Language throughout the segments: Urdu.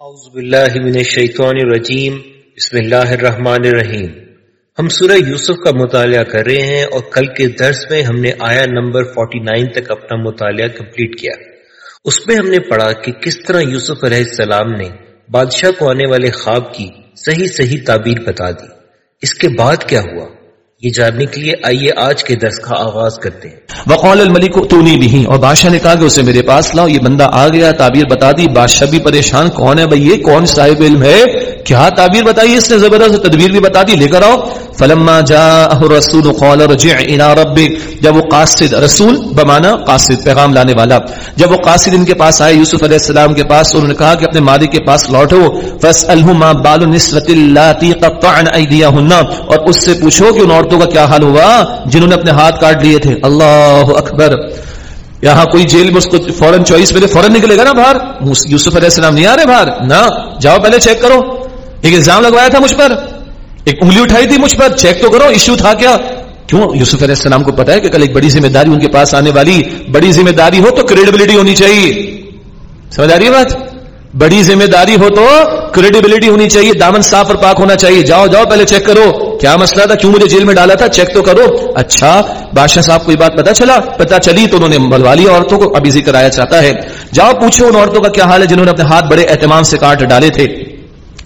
اعوذ باللہ من الشیطان الرجیم، بسم اللہ الرحمن الرحیم۔ ہم سورہ یوسف کا مطالعہ کر رہے ہیں اور کل کے درس میں ہم نے آیا نمبر 49 تک اپنا مطالعہ کمپلیٹ کیا۔ اس میں ہم نے پڑھا کہ کس طرح یوسف علیہ السلام نے بادشاہ کو آنے والے خواب کی صحیح صحیح تعبیر بتا دی۔ اس کے بعد کیا ہوا؟ یہ جاننے کے لیے آئیے آج کے درس کا آغاز کرتے ہیں۔ وقال الملک تونی بھی اور بادشاہ نے کہا کہ اسے میرے پاس لاؤ، یہ بندہ آ گیا، تعبیر بتا دی، بادشاہ بھی پریشان، کون ہے بھائی یہ؟ کون صاحب علم ہے؟ کیا تعبیر بتائی اس نے؟ زبردست تدبیر بھی بتا دی، لے کر آؤ۔ فلما جاء الرسول قال رجع الى ربك، جب وہ قاصد رسول بمانا، قاصد پیغام لانے والا۔ جب وہ قاصد ان کے پاس آئے، یوسف علیہ السلام کے پاس، انہوں نے کہا کہ اپنے مالک کے پاس لوٹو۔ فاسالہ ما بال النسوۃ اللاتي قطعن ايديهن اور اس سے پوچھو کہ ان عورتوں کا کیا حال ہوا جنہوں نے اپنے ہاتھ کاٹ لیے تھے۔ اللہ اکبر۔ یہاں کوئی جیل میں اس کو فوراً چوائس پہلے فوراً نکلے گا نا باہر؟ یوسف علیہ السلام نہیں آ رہے باہر؟ نہ۔ جاؤ پہلے چیک کرو۔ ایک الزام لگوایا تھا مجھ پر۔ ایک انگلی اٹھائی تھی مجھ پر۔ چیک تو کرو ایشو تھا کیا؟ کیوں؟ یوسف علیہ السلام کو پتا ہے کہ کل ایک بڑی ذمہ داری ان کے پاس آنے والی، بڑی ذمہ داری ہو تو کریڈیبلٹی ہونی چاہیے۔ سمجھ آ رہی ہے بات؟ بڑی ذمہ داری ہو تو کریڈیبلٹی ہونی چاہیے، دامن صاف اور پاک ہونا چاہیے۔ جاؤ جاؤ، پہلے چیک کرو۔ کیا مسئلہ تھا؟ کیوں مجھے جیل میں ڈالا تھا؟ چیک تو کرو۔ اچھا بادشاہ صاحب کو یہ بات پتا چلا؟ پتا چلی تو انہوں نے بلوا لی عورتوں کو۔ ابھی ذکر آیا چاہتا ہے۔ جاؤ، پوچھو ان عورتوں کا کیا حال ہے جنہوں نے اپنے ہاتھ بڑے اہتمام سے کاٹ ڈالے تھے۔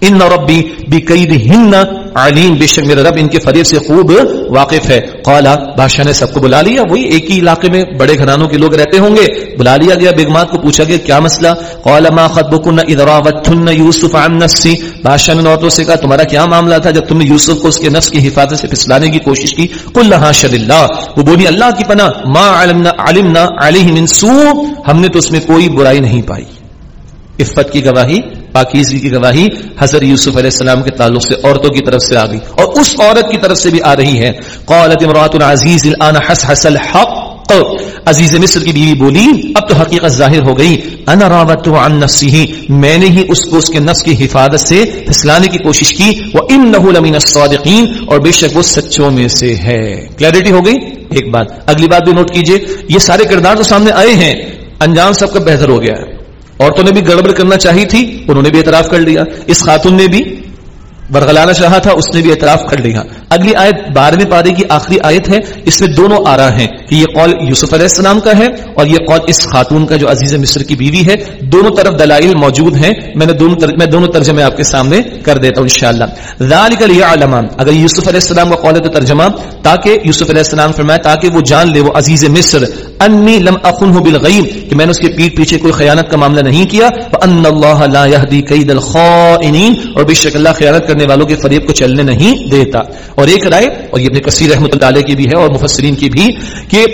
ان ربی بقیدہن علیم بے شک میرا رب ان کے فریب سے خوب واقف ہے۔ قالا، بادشاہ نے سب کو بلا لیا، وہی ایک ہی علاقے میں بڑے گھرانوں کے لوگ رہتے ہوں گے۔ بلا لیا گیا بیگمات کو پوچھا گیا، کیا مسئلہ؟ قال ما خطبكن اذ راوتن يوسف عن نفسي بادشاہ نے عورتوں سے کہا، تمہارا کیا معاملہ تھا جب تم نے یوسف کو اس کے نفس کی حفاظت سے پھسلانے کی کوشش کی؟ قل لها شر اللہ۔ وہ بولی، اللہ کی پناہ، ما علمنا علمنا علیہ من سوء۔ ہم نے تو اس میں کوئی برائی نہیں پائی۔ عفت کی گواہی پاکیزگی کی گواہی حضرت یوسف علیہ السلام کے تعلق سے عورتوں کی طرف سے آ گئی اور اس عورت کی طرف سے بھی آ رہی ہے۔ قالت امرات العزیز الان حس الحق۔ عزیز مصر کی بیوی بولی، اب تو حقیقت ظاہر ہو گئی۔ انا راوت عن نفسه۔ میں نے ہی اس کو اس کے نفس کی حفاظت سے پھسلانے کی کوشش کی۔ وہ انه لمن الصادقین۔ اور بے شک وہ سچوں میں سے ہے۔ کلیئرٹی ہو گئی؟ ایک بات۔ اگلی بات بھی نوٹ کیجیے۔ یہ سارے کردار تو سامنے آئے ہیں۔ انجام سب کا بہتر ہو گیا۔ ہے عورتوں نے بھی گڑبڑ کرنا چاہی تھی، انہوں نے بھی اعتراف کر لیا۔ اس خاتون نے بھی برگلانا چاہا تھا، اس نے بھی اعتراف کر لیا۔ اگلی آیت بارہویں پارے کی آخری آیت ہے۔ اس میں دونوں آ رہا ہیں کہ یہ قول یوسف علیہ السلام کا ہے اور یہ قول اس خاتون کا جو عزیز مصر کی بیوی ہے۔ دونوں طرف دلائل موجود ہیں۔ میں نے دونوں تر... میں دونوں ترجمے آپ کے سامنے کر دیتا ہوں انشاءاللہ۔ ذالک لیعلم، اگر یوسف علیہ السلام کا قول ہے تو ترجمہ۔ تاکہ یوسف علیہ السلام فرمایا تاکہ وہ جان لے، وہ عزیز مصر۔ انی لم اخنه بالغیب، کہ میں نے اس کے پیٹ پیچھے کوئی خیانت کا معاملہ نہیں کیا۔ وان اللہ لا يهدي كيد الخائنین اور بے شک اللہ خیانت کرنے والوں کے فریب کو چلنے نہیں دیتا۔ اور ایک رائے، اور یہ ابن کثیر رحمۃ اللہ علیہ کی بھی ہے اور مفسرین کی بھی، کہ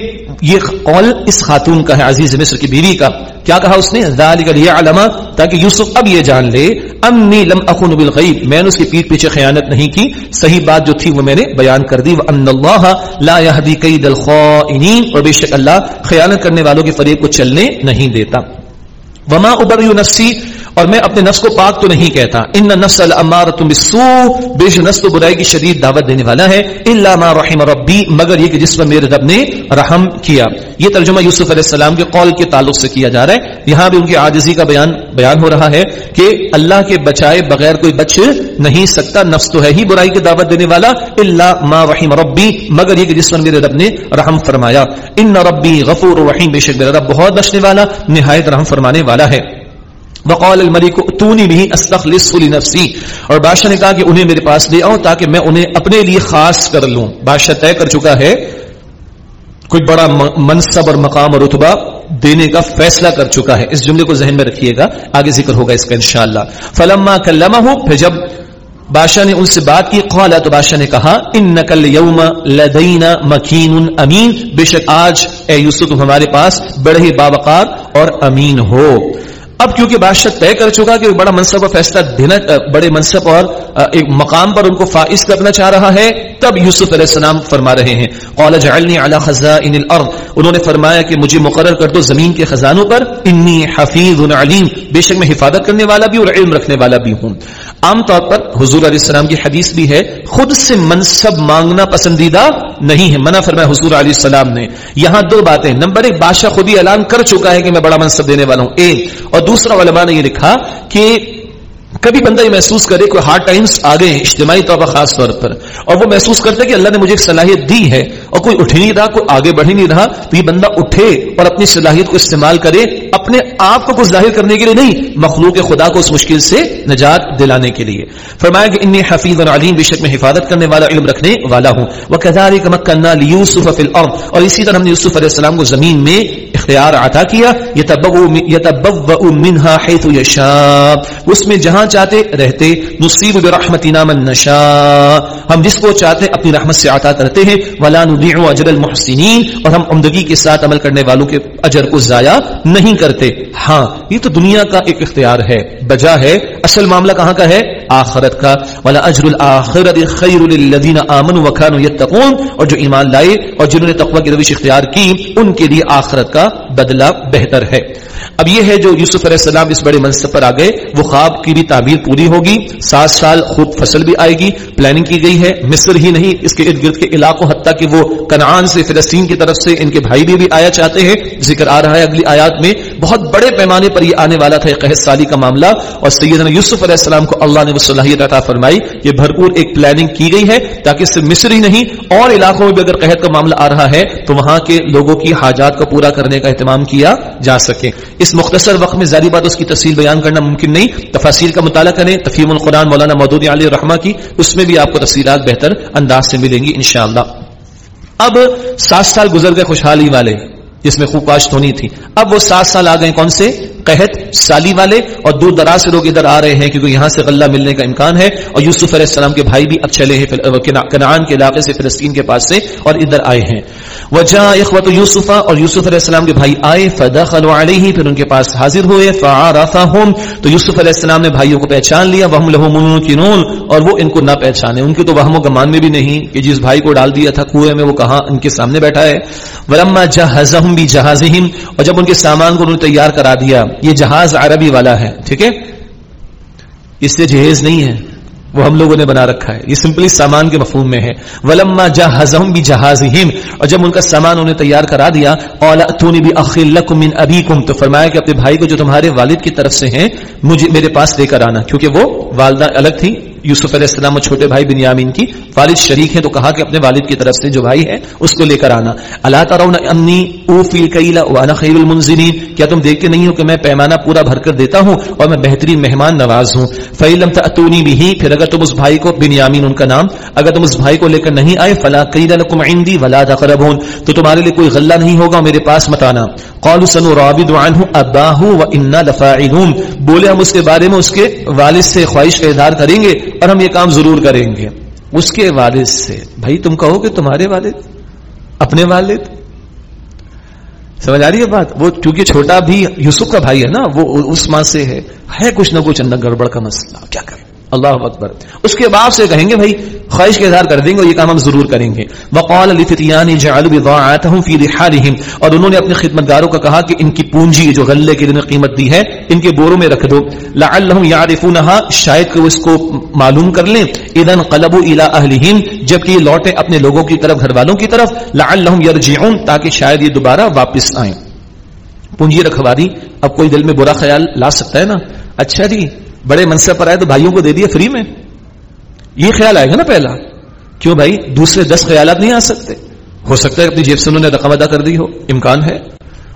یہ قول اس خاتون کا ہے، عزیز مصر کی بیوی کا۔ کیا کہا اس نے؟ ذالک لیعلم، تاکہ یوسف اب یہ جان لے، انی لم اخن بالغیب۔ میں نے اس کے پیٹ پیچھے خیانت نہیں کی، صحیح بات جو تھی وہ میں نے بیان کر دی۔ وان اللہ لا يهدي كيد الخائنین اور بے شک اللہ خیانت کرنے والوں کے فریب کو چلنے نہیں دیتا۔ وما ابری نفسی اور میں اپنے نفس کو پاک تو نہیں کہتا۔ ان نفس الامارۃ بالسوء بے شک نفس تو برائی کی شدید دعوت دینے والا ہے۔ الا ما رحم ربی مگر یہ کہ جس پر میرے رب نے رحم کیا۔ یہ ترجمہ یوسف علیہ السلام کے قول کے تعلق سے کیا جا رہا ہے۔ یہاں بھی ان کی عاجزی کا بیان بیان ہو رہا ہے کہ اللہ کے بچائے بغیر کوئی بچ نہیں سکتا، نفس تو ہے ہی برائی کی دعوت دینے والا۔ الا ما رحم ربی مگر یہ کہ جس پر میرے رب نے رحم فرمایا۔ ان ربی غفور رحیم بے شک میرا رب بہت بخشنے والا، نہایت رحم فرمانے والا ہے۔ وقال الملك اتوني به استخلص لنفسي اور بادشاہ نے کہا کہ انہیں میرے پاس لے آؤ تاکہ میں انہیں اپنے لیے خاص کر لوں۔ بادشاہ طے کر چکا ہے کوئی بڑا منصب اور مقام اور رتبہ دینے کا فیصلہ کر چکا ہے۔ اس جملے کو ذہن میں رکھیے گا، آگے ذکر ہوگا اس کا انشاءاللہ۔ فلما كلمه پھر جب بادشاہ نے ان سے بات کی۔ قال، تو بادشاہ نے کہا انک اليوم لدینا مکین امین بے شک آج، اے یوسف، تم ہمارے پاس بڑے ہی باوقار اور امین ہو۔ اب کیونکہ بادشاہ طے کر چکا کہ بڑا منصب اور فیصلہ دینا، بڑے منصب اور ایک مقام پر ان کو فائز کرنا چاہ رہا ہے تب یوسف علیہ السلام فرما رہے ہیں۔ قال، جعلنی علی خزائن الارض۔ انہوں نے فرمایا کہ مجھے مقرر کر دو زمین کے خزانوں پر۔ انی حفیظ علیم۔ بے شک میں حفاظت کرنے والا بھی اور علم رکھنے والا بھی ہوں۔ عام طور پر حضور علیہ السلام کی حدیث بھی ہے، خود سے منصب مانگنا پسندیدہ نہیں ہے۔ منع فرمایا حضور علیہ السلام نے۔ یہاں دو باتیں۔ نمبر ایک، بادشاہ خود ہی اعلان کر چکا ہے کہ میں بڑا منصب دینے والا ہوں۔ ایک، اور دوسرا علماء نے یہ لکھا کہ کبھی بندہ یہ محسوس کرے کوئی ہارڈ ٹائمز آ گئے اجتماعی طور پر خاص طور پر، اور وہ محسوس کرتا ہے کہ اللہ نے مجھے ایک صلاحیت دی ہے، اور کوئی اٹھ نہیں رہا، کوئی آگے بڑھ ہی نہیں رہا، تو یہ بندہ اٹھے اور اپنی صلاحیت کو استعمال کرے، اپنے آپ کو کچھ ظاہر کرنے کے لیے نہیں، مخلوق خدا کو اس مشکل سے نجات دلانے کے لیے۔ فرمایا کہ انی حفیظ اور علیم، بے شک میں حفاظت کرنے والا، علم رکھنے والا ہوں۔ وہ کداری کمک کرنا یوسف الارض اور اسی طرح ہم نے یوسف علیہ السلام کو زمین میں اختیار عطا کیا یتبوء منها حيث يشاء اس میں جہاں چاہتے رہتے، نصیب برحمتنا من نشاء. ہم جس کو چاہتے اپنی رحمت سے عطا کرتے ہیں، ولا نضيع اجر المحسنین. اور ہم عمدگی کے ساتھ عمل کرنے والوں کے اجر کو ضائع نہیں کرتے. ہاں یہ تو دنیا کا ایک اختیار ہے، بجا ہے، اصل معاملہ کہاں کا ہے؟ آخرت کا۔ ولا اجر الاخرت خیر للذین آمنوا وكانوا يتقون۔ اور جو ایمان لائے اور جنہوں نے تقوی کی روش اختیار کی ان کے لیے آخرت کا بدلہ بہتر ہے۔ اب یہ ہے جو یوسف علیہ السلام اس بڑے منصب پر آ گئے وہ خواب کی بھی تعبیر پوری ہوگی۔ سات سال خوب فصل بھی آئے گی پلاننگ کی گئی ہے۔ مصر ہی نہیں اس کے ارد گرد کے علاقوں حتیٰ کہ وہ کنعان سے فلسطین کی طرف سے ان کے بھائی بھی, بھی آیا چاہتے ہیں۔ ذکر آ رہا ہے اگلی آیات میں۔ بہت بڑے پیمانے پر یہ آنے والا تھا قحط سالی کا معاملہ۔ اور سیدنا یوسف علیہ السلام کو اللہ نے وہ صلاحیت عطا فرمائی۔ یہ بھرپور ایک پلاننگ کی گئی ہے تاکہ صرف مصر ہی نہیں، اور علاقوں میں بھی اگر قحط کا معاملہ آ رہا ہے تو وہاں کے لوگوں کی حاجات کو پورا کرنے کا اہتمام کیا جا سکے۔ اس مختصر وقت میں ذاری بات اس کی تفصیل بیان کرنا ممکن نہیں۔ تفاصیل کا مطالعہ کریں تفہیم القرآن مولانا مودود علی رحمہ کی، اس میں بھی آپ کو تفصیلات بہتر انداز سے ملیں گی انشاءاللہ۔ اب سات سال گزر گئے خوشحالی والے۔ جس میں خوب کاشت ہونی تھی۔ اب وہ سات سال آ گئے کون سے؟ قحط، سالی والے۔ اور دور دراز سے لوگ ادھر آ رہے ہیں کیونکہ یہاں سے غلہ ملنے کا امکان ہے۔ اور یوسف علیہ السلام کے بھائی بھی اب چلے ہیں کنعان کے علاقے سے، فلسطین کے پاس سے اور ادھر آئے ہیں۔ وجہ اخوت یوسف اور یوسف علیہ السلام کے بھائی آئے، فدخلوا علیہ، پھر ان کے پاس حاضر ہوئے فعرفهم تو یوسف علیہ السلام نے بھائیوں کو پہچان لیا وهم له منکرون اور وہ ان کو نہ پہچانے۔ ان کے تو وہم و گمان میں بھی نہیں کہ جس بھائی کو ڈال دیا تھا کنویں میں، وہ کہاں ان کے سامنے بیٹھا ہے۔ ولما جهزهم بجهازهم اور جب ان کے سامان کو انہوں نے تیار کرا دیا، یہ جہاز عربی والا ہے، ٹھیک ہے؟ اس سے جہیز نہیں ہے، وہ ہم لوگوں نے بنا رکھا ہے۔ یہ سمپلی سامان کے مفہوم میں ہے۔ ولما جا ہزم بھی جہاز اور جب ان کا سامان انہیں تیار کرا دیا بھی اخیل من ابھی تو فرمایا کہ اپنے بھائی کو جو تمہارے والد کی طرف سے ہیں، مجھے میرے پاس لے کر آنا، کیونکہ وہ والدہ الگ تھی۔ یوسف علیہ السلام اور چھوٹے بھائی بنیامین کی والد شریک ہیں تو کہا کہ اپنے والد کی طرف سے جو بھائی ہے اس کو لے کر آنا۔ اللہ تعالیٰ انی اوفی کیلا وانا خیر المنزلین کیا تم دیکھتے نہیں ہو کہ میں پیمانہ پورا بھر کر دیتا ہوں اور میں بہترین مہمان نواز ہوں؟ فعلم تأتونی بھی پھر اگر تم اس بھائی کو بنیامین، ان کا نام، اگر تم اس بھائی کو لے کر نہیں آئے، فلا قیل لکم عندی ولا تقربون۔ تو تمہارے لیے کوئی غلہ نہیں ہوگا میرے پاس، مت آنا۔ قالوا سنراود عنه اباه وانا لفاعلون۔ بولے ہم اس کے بارے میں، اس کے والد سے خواہش کا اظہار کریں گے۔ اور ہم یہ کام ضرور کریں گے۔ اس کے والد سے، بھائی تم کہو کہ تمہارے والد؟ اپنے والد؟ سمجھ آ رہی ہے بات؟ وہ کیونکہ چھوٹا بھی یوسف کا بھائی ہے نا، وہ اس ماں سے ہے۔ ہے کچھ نہ کچھ اندر گڑبڑ کا مسئلہ، کیا کریں؟ اللہ اکبر۔ اس کے باپ سے کہیں گے بھائی، خواہش کے اظہار کر دیں گے اور یہ کام ہم ضرور کریں گے۔ وقال لفتیان جعلوا بضاعتهم في رحالهم۔ اور انہوں نے اپنے خدمتگاروں کا کہا کہ ان کی پونجی، جو غلے کی نے قیمت دی ہے، ان کے بوروں میں رکھ دو۔ لعلهم يعرفونها، شاید کہ وہ اس کو معلوم کر لیں۔ اذا انقلبوا الى اهلهم، جبکہ یہ لوٹے اپنے لوگوں کی طرف، گھر والوں کی طرف۔ لعلهم يرجعون، تاکہ شاید یہ دوبارہ واپس آئیں۔ پونجی رکھوا دی۔ اب کوئی دل میں برا خیال لا سکتا ہے نا؟ اچھا جی۔ بڑے منصب پر آئے تو بھائیوں کو دے دیا فری میں۔ یہ خیال آئے گا نا پہلا۔ کیوں بھائی؟ دوسرے دس خیالات نہیں آ سکتے۔ ہو سکتا ہے اپنی جیب سے انہوں نے رقم ادا کر دی ہو۔ امکان ہے۔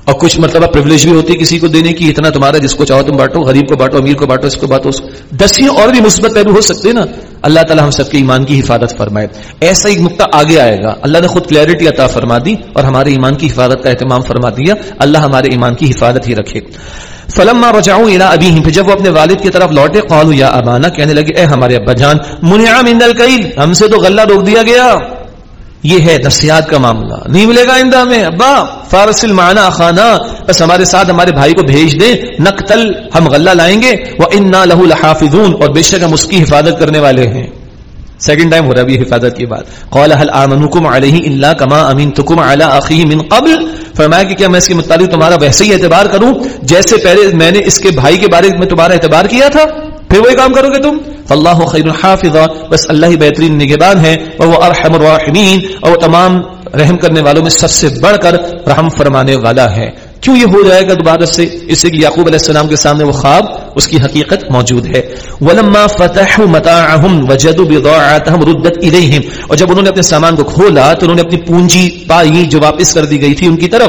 اور کچھ مرتبہ پرولیج بھی ہوتی ہے کسی کو دینے کی۔ اتنا تمہارا جس کو چاہو تم بانٹو۔ غریب کو بانٹو، امیر کو بانٹو، اس کو بانٹو دس ہی اور بھی مثبت پہلو ہو سکتے نا۔ اللہ تعالیٰ ہم سب کے ایمان کی حفاظت فرمائے۔ ایسا ایک نقطہ آگے آئے گا۔ اللہ نے خود کلیئرٹی عطا فرما دی اور ہمارے ایمان کی حفاظت کا اہتمام فرما دیا۔ اللہ ہمارے ایمان کی حفاظت ہی رکھے۔ فلما رجعوا الى ابيهم جب وہ اپنے والد کی طرف لوٹے، قالوا یا ابانا، کہنے لگے، اے ہمارے ابا جان منع من الكيل ہم سے تو غلہ روک دیا گیا۔ یہ ہے نفسیات کا معاملہ۔ نہیں ملے گا آئندہ میں ابا، فارسل معنا خانہ بس ہمارے ساتھ ہمارے بھائی کو بھیج دیں۔ نقتل، ہم غلہ لائیں گے۔ وہ انا لہو لحافظون، اور بے شک ہم اس کی حفاظت کرنے والے ہیں۔ سیکنڈ ٹائم ہو رہا ہے حفاظت کی بات۔ قال هل امنكم عليه الا كما امنتكم على اخيه من قبل؟ فرمایا کہ کیا میں اس کے متعلق تمہارا ویسے ہی اعتبار کروں؟ جیسے پہلے میں نے اس کے بھائی کے بارے میں تمہارا اعتبار کیا تھا، پھر وہی کام کرو گے تم؟ فاللہ خیر حافظا بس اللہ ہی بہترین نگہبان ہے اور وہ ارحم الراحمین۔ اور وہ تمام رحم کرنے والوں میں سب سے بڑھ کر رحم فرمانے والا ہے۔ کیوں یہ ہو جائے گا دوبارہ سے؟ اس سے کہ یعقوب علیہ السلام کے سامنے وہ خواب، اس کی حقیقت موجود ہے۔ ولما فتح متاعهم وجدوا بضاعتهم ردت اليهم اور جب انہوں نے اپنے سامان کو کھولا تو انہوں نے اپنی پونجی پائی جو واپس کر دی گئی تھی ان کی طرف۔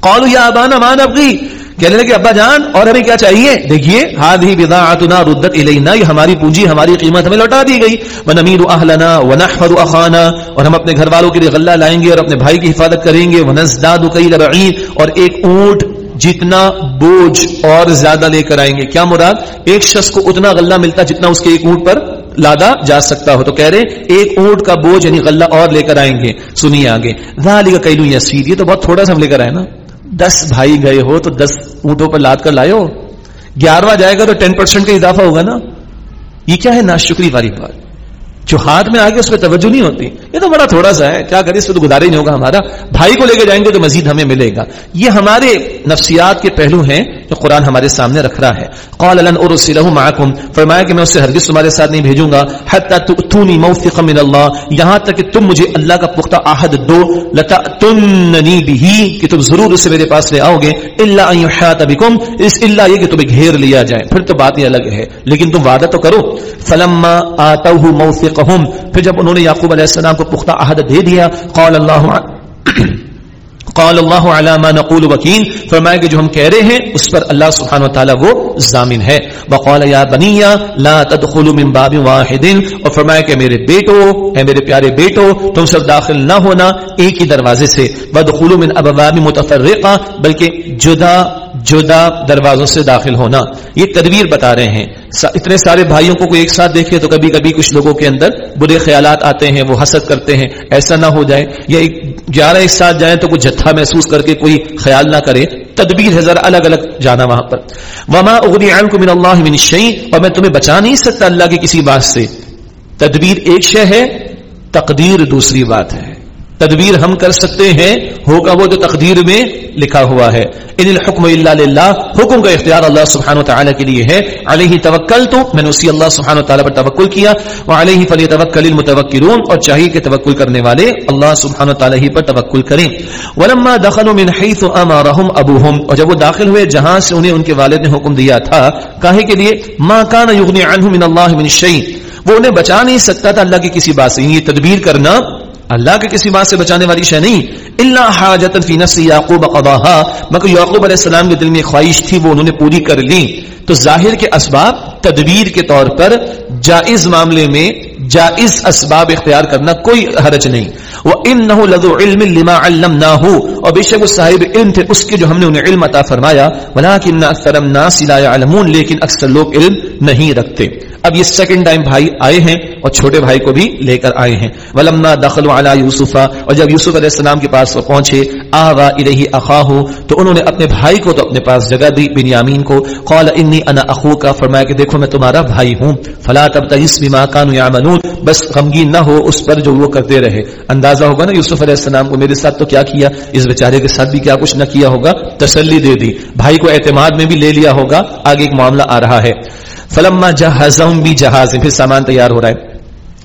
قالوا یا ابانا ما نبغي؟ کہنے لگے، ابا جان، اور ہمیں کیا چاہیے؟ دیکھیے ہادی بضاعتنا ردت الینا یہ ہماری پونجی، ہماری قیمت ہمیں لوٹا دی گئی۔ ونمیر اهلنا ونحفظ اخانا اور ہم اپنے گھر والوں کے لیے غلہ لائیں گے، اور اپنے بھائی کی حفاظت کریں گے۔ ونزداد کیل بعیر اور ایک اونٹ جتنا بوجھ اور زیادہ لے کر آئیں گے۔ کیا مراد؟ ایک شخص کو اتنا غلہ ملتا جتنا اس کے ایک اونٹ پر لادا جا سکتا ہو۔ تو کہہ رہے، ایک اونٹ کا بوجھ یعنی غلہ اور لے کر آئیں گے۔ سنیے آگے۔ ذالک کیلو یسیر، یہ تو بہت تھوڑا سا ہم لے کر آئے نا۔ دس بھائی گئے ہو تو دس اونٹوں پر لاد کر لائے ہو۔ گیارہواں جائے گا تو ٹین پرسینٹ کا اضافہ ہوگا نا۔ یہ کیا ہے ناشکری والی بات؟ جو ہاتھ میں آگے اس پہ توجہ نہیں ہوتی، یہ تو بڑا تھوڑا سا ہے، کیا کرے اس پہ تو گزارے نہیں ہوگا ہمارا۔ بھائی کو لے کے جائیں گے تو مزید ہمیں ملے گا۔ یہ ہمارے نفسیات کے پہلو ہیں جو قرآن ہمارے سامنے رکھ رہا ہے۔ قال لن ارسلہ معکم، فرمایا کہ میں اسے ہرگز تمہارے ساتھ نہیں بھیجوں گا، حتی تؤتونی موثقا من اللہ، یہاں تک کہ تم مجھے اللہ کا پختہ عہد دو، لتأتننی به کہ تم ضرور اسے میرے پاس لے آؤ گے، الا ان یحاط بكم اس الا یہ کہ تمہیں گھیر لیا جائے۔ پھر تو بات ہی الگ ہے، لیکن تم وعدہ تو کرو۔ فلما آتوه موثقا موثقهم پھر جب انہوں نے یعقوب علیہ السلام کو پختہ عہد دے دیا، قال اللہ قال اللہ علی ما نقول وکیل، فرمایا کہ جو ہم کہہ رہے ہیں، اس پر اللہ سبحانہ وتعالی وہ ضامن ہے۔ وقال یا بنی، لا تدخلوا من باب واحد۔ اور فرمایا کہ میرے بیٹو، اے میرے پیارے بیٹو، تم سب داخل نہ ہونا ایک ہی دروازے سے۔ ودخلوا من ابواب متفرقه بلکہ جدا جدا دروازوں سے داخل ہونا۔ یہ تدبیر بتا رہے ہیں۔ اتنے سارے بھائیوں کو کوئی ایک ساتھ دیکھے تو کبھی کبھی کچھ لوگوں کے اندر برے خیالات آتے ہیں، وہ حسد کرتے ہیں۔ ایسا نہ ہو جائے۔ یا ایک گیارہ ایک ساتھ جائیں تو کوئی جتھا محسوس کر کے کوئی خیال نہ کرے۔ تدبیر ہے، ذرا الگ الگ جانا وہاں پر۔ وما اغنی عنکم من اللہ من شیء اور میں تمہیں بچا نہیں سکتا اللہ کی کسی بات سے۔ تدبیر ایک شے ہے، تقدیر دوسری بات ہے۔ تدبیر ہم کر سکتے ہیں، ہوگا وہ جو تقدیر میں لکھا ہوا ہے۔ ان الحکم اللہ للہ، حکم کا اختیار اللہ سبحانہ و تعالی کے لیے ہے۔ علیہ توکل تو، میں نے اسی اللہ سبحانہ و تعالی پر توکل کیا۔ وعلیہ فلیتوکل المتوکلون، اور چاہیے کہ توکل کرنے والے اللہ سبحانہ و تعالی ہی پر توکل کریں۔ ولما دخلوا من حيث امرهم ابوهم اور جب وہ داخل ہوئے، جہاں سے انہیں ان کے والد نے حکم دیا تھا، کاہے کے لیے، ما كان يغني عنه من الله من شيء۔ وہ انہیں بچا نہیں سکتا تھا، اللہ کی کسی بات سے۔ یہ تدبیر کرنا اللہ کے کسی بات سے بچانے والی شے نہیں۔ اللہ حاجت فی نفس یعقوب قضاها۔ مگر یعقوب علیہ السلام کے دل میں خواہش تھی، وہ انہوں نے پوری کر لی۔ تو ظاہر کے اسباب تدبیر کے طور پر جائز معاملے میں جائز اسباب اختیار کرنا کوئی حرج نہیں۔ وہ ان نہ لدو علم لما علم نہ اور بے شک وہ صاحب علم تھے، اس کے جو ہم نے انہیں علم عطا فرمایا۔ ولیکن اکثر الناس لا يعلمون، لیکن اکثر لوگ علم نہیں رکھتے۔ اب یہ سیکنڈ ٹائم بھائی آئے ہیں اور چھوٹے بھائی کو بھی لے کر آئے ہیں۔ ولما دخلوا علی یوسف اور جب یوسف علیہ السلام کے پاس وہ پہنچے آوا الیہ اخاہ تو انہوں نے اپنے بھائی کو تو اپنے پاس جگہ دی، بنیامین کو۔ قال انی انا اخوک فرمایا کہ دیکھو میں تمہارا بھائی ہوں۔ فلا تب تبتئس بما كانوا يعملون بس غمگین نہ ہو اس پر جو وہ کرتے رہے۔ اندازہ ہوگا نا یوسف علیہ السلام کو میرے ساتھ تو کیا کیا؟ اس بیچارے کے ساتھ بھی کیا کچھ نہ کیا ہوگا؟ تسلی دے دی۔ بھائی کو اعتماد میں بھی لے لیا ہوگا۔ آگے ایک معاملہ آ رہا ہے۔ فلما جہازم بھی جہاز پھر سامان تیار ہو رہا ہے۔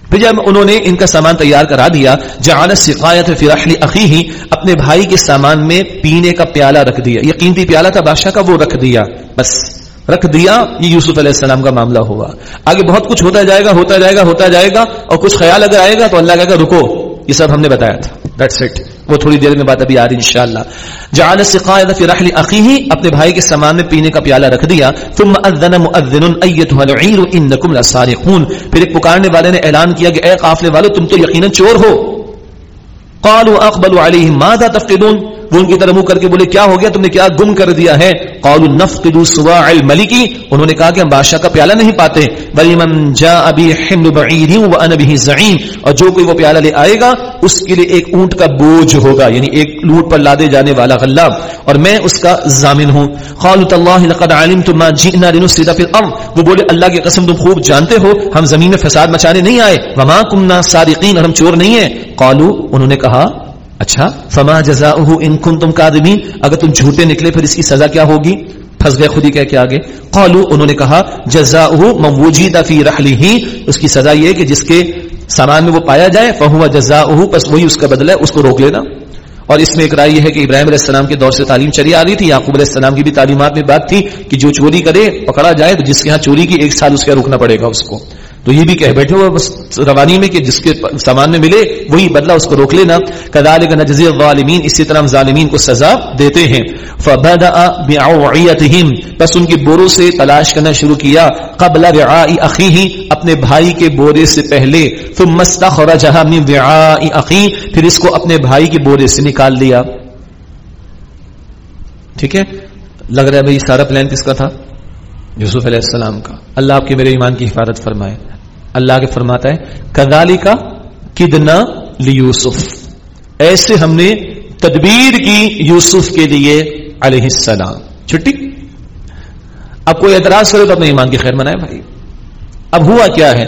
پھر جب انہوں نے ان کا سامان تیار کرا دیا، جعل سقایت فی رحل اخیہ، اپنے بھائی کے سامان میں پینے کا پیالہ رکھ دیا۔ یہ قیمتی پیالہ تھا، بادشاہ کا، وہ رکھ دیا۔ بس، رکھ دیا، یہ یوسف علیہ السلام کا معاملہ ہوا۔ آگے بہت کچھ ہوتا جائے گا، ہوتا جائے گا، ہوتا جائے گا، اور کچھ خیال اگر آئے گا تو اللہ کہے گا، رکو، یہ سب ہم نے بتایا تھا۔ دیٹس اٹ وہ تھوڑی دیر میں بات ابھی آ رہی انشاءاللہ۔ جعل السقایت فی رحل اخیہ، اپنے بھائی کے سامان میں پینے کا پیالہ رکھ دیا۔ ثم اذن مؤذن ایتها العیر، انکم لسارقون پھر ایک پکارنے والے نے اعلان کیا کہ اے قافلے والو، تم تو یقینا چور ہو۔ قالوا اقبلوا علیہم، ماذا تفقدون؟ وہ ان کی طرف منہ کر کے بولے، کیا ہو گیا؟ تم نے کیا گم کر دیا ہے؟ قالوا نفقد سواع الملکی انہوں نے کہا کہ ہم بادشاہ کا پیالہ نہیں پاتے۔ ولی من جاء ابي حمل بعير وانا به زعيم۔ اور جو کوئی وہ پیالہ لے آئے گا، اس کے لیے ایک اونٹ کا بوجھ ہوگا یعنی ایک لوٹ پر لادے جانے والا غلام۔ اور میں اس کا ضامن ہوں۔ قالوا تالله لقد علمت ما جئنا لنفسد في الارض وہ بولے، اللہ کی قسم، تم خوب جانتے ہو، ہم زمین میں فساد مچانے نہیں آئے۔ وما كنا سارقين اور ہم چور نہیں ہیں۔ قالوا، انہوں نے کہا اچھا؟ فما جزا ان کن تم کاذبین اگر تم جھوٹے نکلے پھر اس کی سزا کیا ہوگی؟ پھنس گئے خود ہی کہہ کے آگے۔ قالو انہوں نے کہا جزا موجودہ فی رحلی ہی اس کی سزا یہ کہ جس کے سامان میں وہ پایا جائے فہو جزا پس وہی اس کا بدلہ ہے، اس کو روک لینا۔ اور اس میں ایک رائے یہ ہے کہ ابراہیم علیہ السلام کے دور سے تعلیم چلی آ رہی تھی، یعقوب علیہ السلام کی بھی تعلیمات میں بات تھی کہ جو چوری کرے، پکڑا جائے تو جس کے ہاں چوری کی ایک سال اس کا ہاں روکنا پڑے گا اس کو۔ تو یہ بھی کہہ بیٹھے ہو بس روانی میں کہ جس کے سامان میں ملے، وہی بدلہ اس کو روک لینا۔ کدال کا نجزی الظالمین، اسی طرح ہم ظالمین کو سزا دیتے ہیں۔ بس ان کی بوروں سے تلاش کرنا شروع کیا۔ قبل اخیہ، اپنے بھائی کے بورے سے پہلے۔ ثم استخرجها من وعاء اخی پھر اس کو اپنے بھائی کے بورے سے نکال لیا۔ ٹھیک ہے؟ لگ رہا ہے بھائی سارا پلان کس کا تھا؟ یوسف علیہ السلام کا۔ اللہ آپ کے میرے ایمان کی حفاظت فرمائے۔ اللہ کے فرماتا ہے کدالی کا کدنا یوسف۔ ایسے ہم نے تدبیر کی یوسف کے لیے علیہ السلام۔ چھٹی؟ اب کوئی اعتراض کرے تو اپنے ایمان کی خیر منائے بھائی۔ اب ہوا کیا ہے؟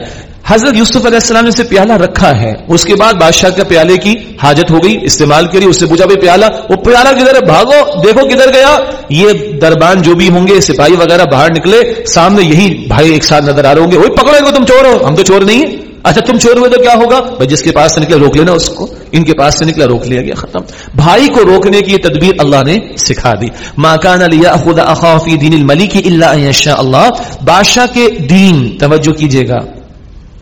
حضرت یوسف علیہ السلام نے اسے پیالہ رکھا ہے۔ اس کے بعد بادشاہ کے پیالے کی حاجت ہو گئی استعمال کری اس سے پوچھا، بھائی، پیالہ، وہ پیالہ کدھر بھاگو، دیکھو کدھر گیا۔ یہ دربان جو بھی ہوں گے، سپاہی وغیرہ باہر نکلے، سامنے یہی بھائی ایک ساتھ نظر آ رہے ہوں گے۔ وہی پکڑے گا تم چور ہو ہم تو چور نہیں اچھا تم چور ہوئے تو کیا ہوگا؟ بھائی، جس کے پاس سے نکلا، روک لینا اس کو۔ ان کے پاس سے نکلا، روک لیا گیا، ختم۔ بھائی کو روکنے کی تدبیر اللہ نے سکھا دی۔ ماکان علیہ خدا اخافی دین الملک اللہ اللہ بادشاہ کے دین، توجہ کیجیے گا۔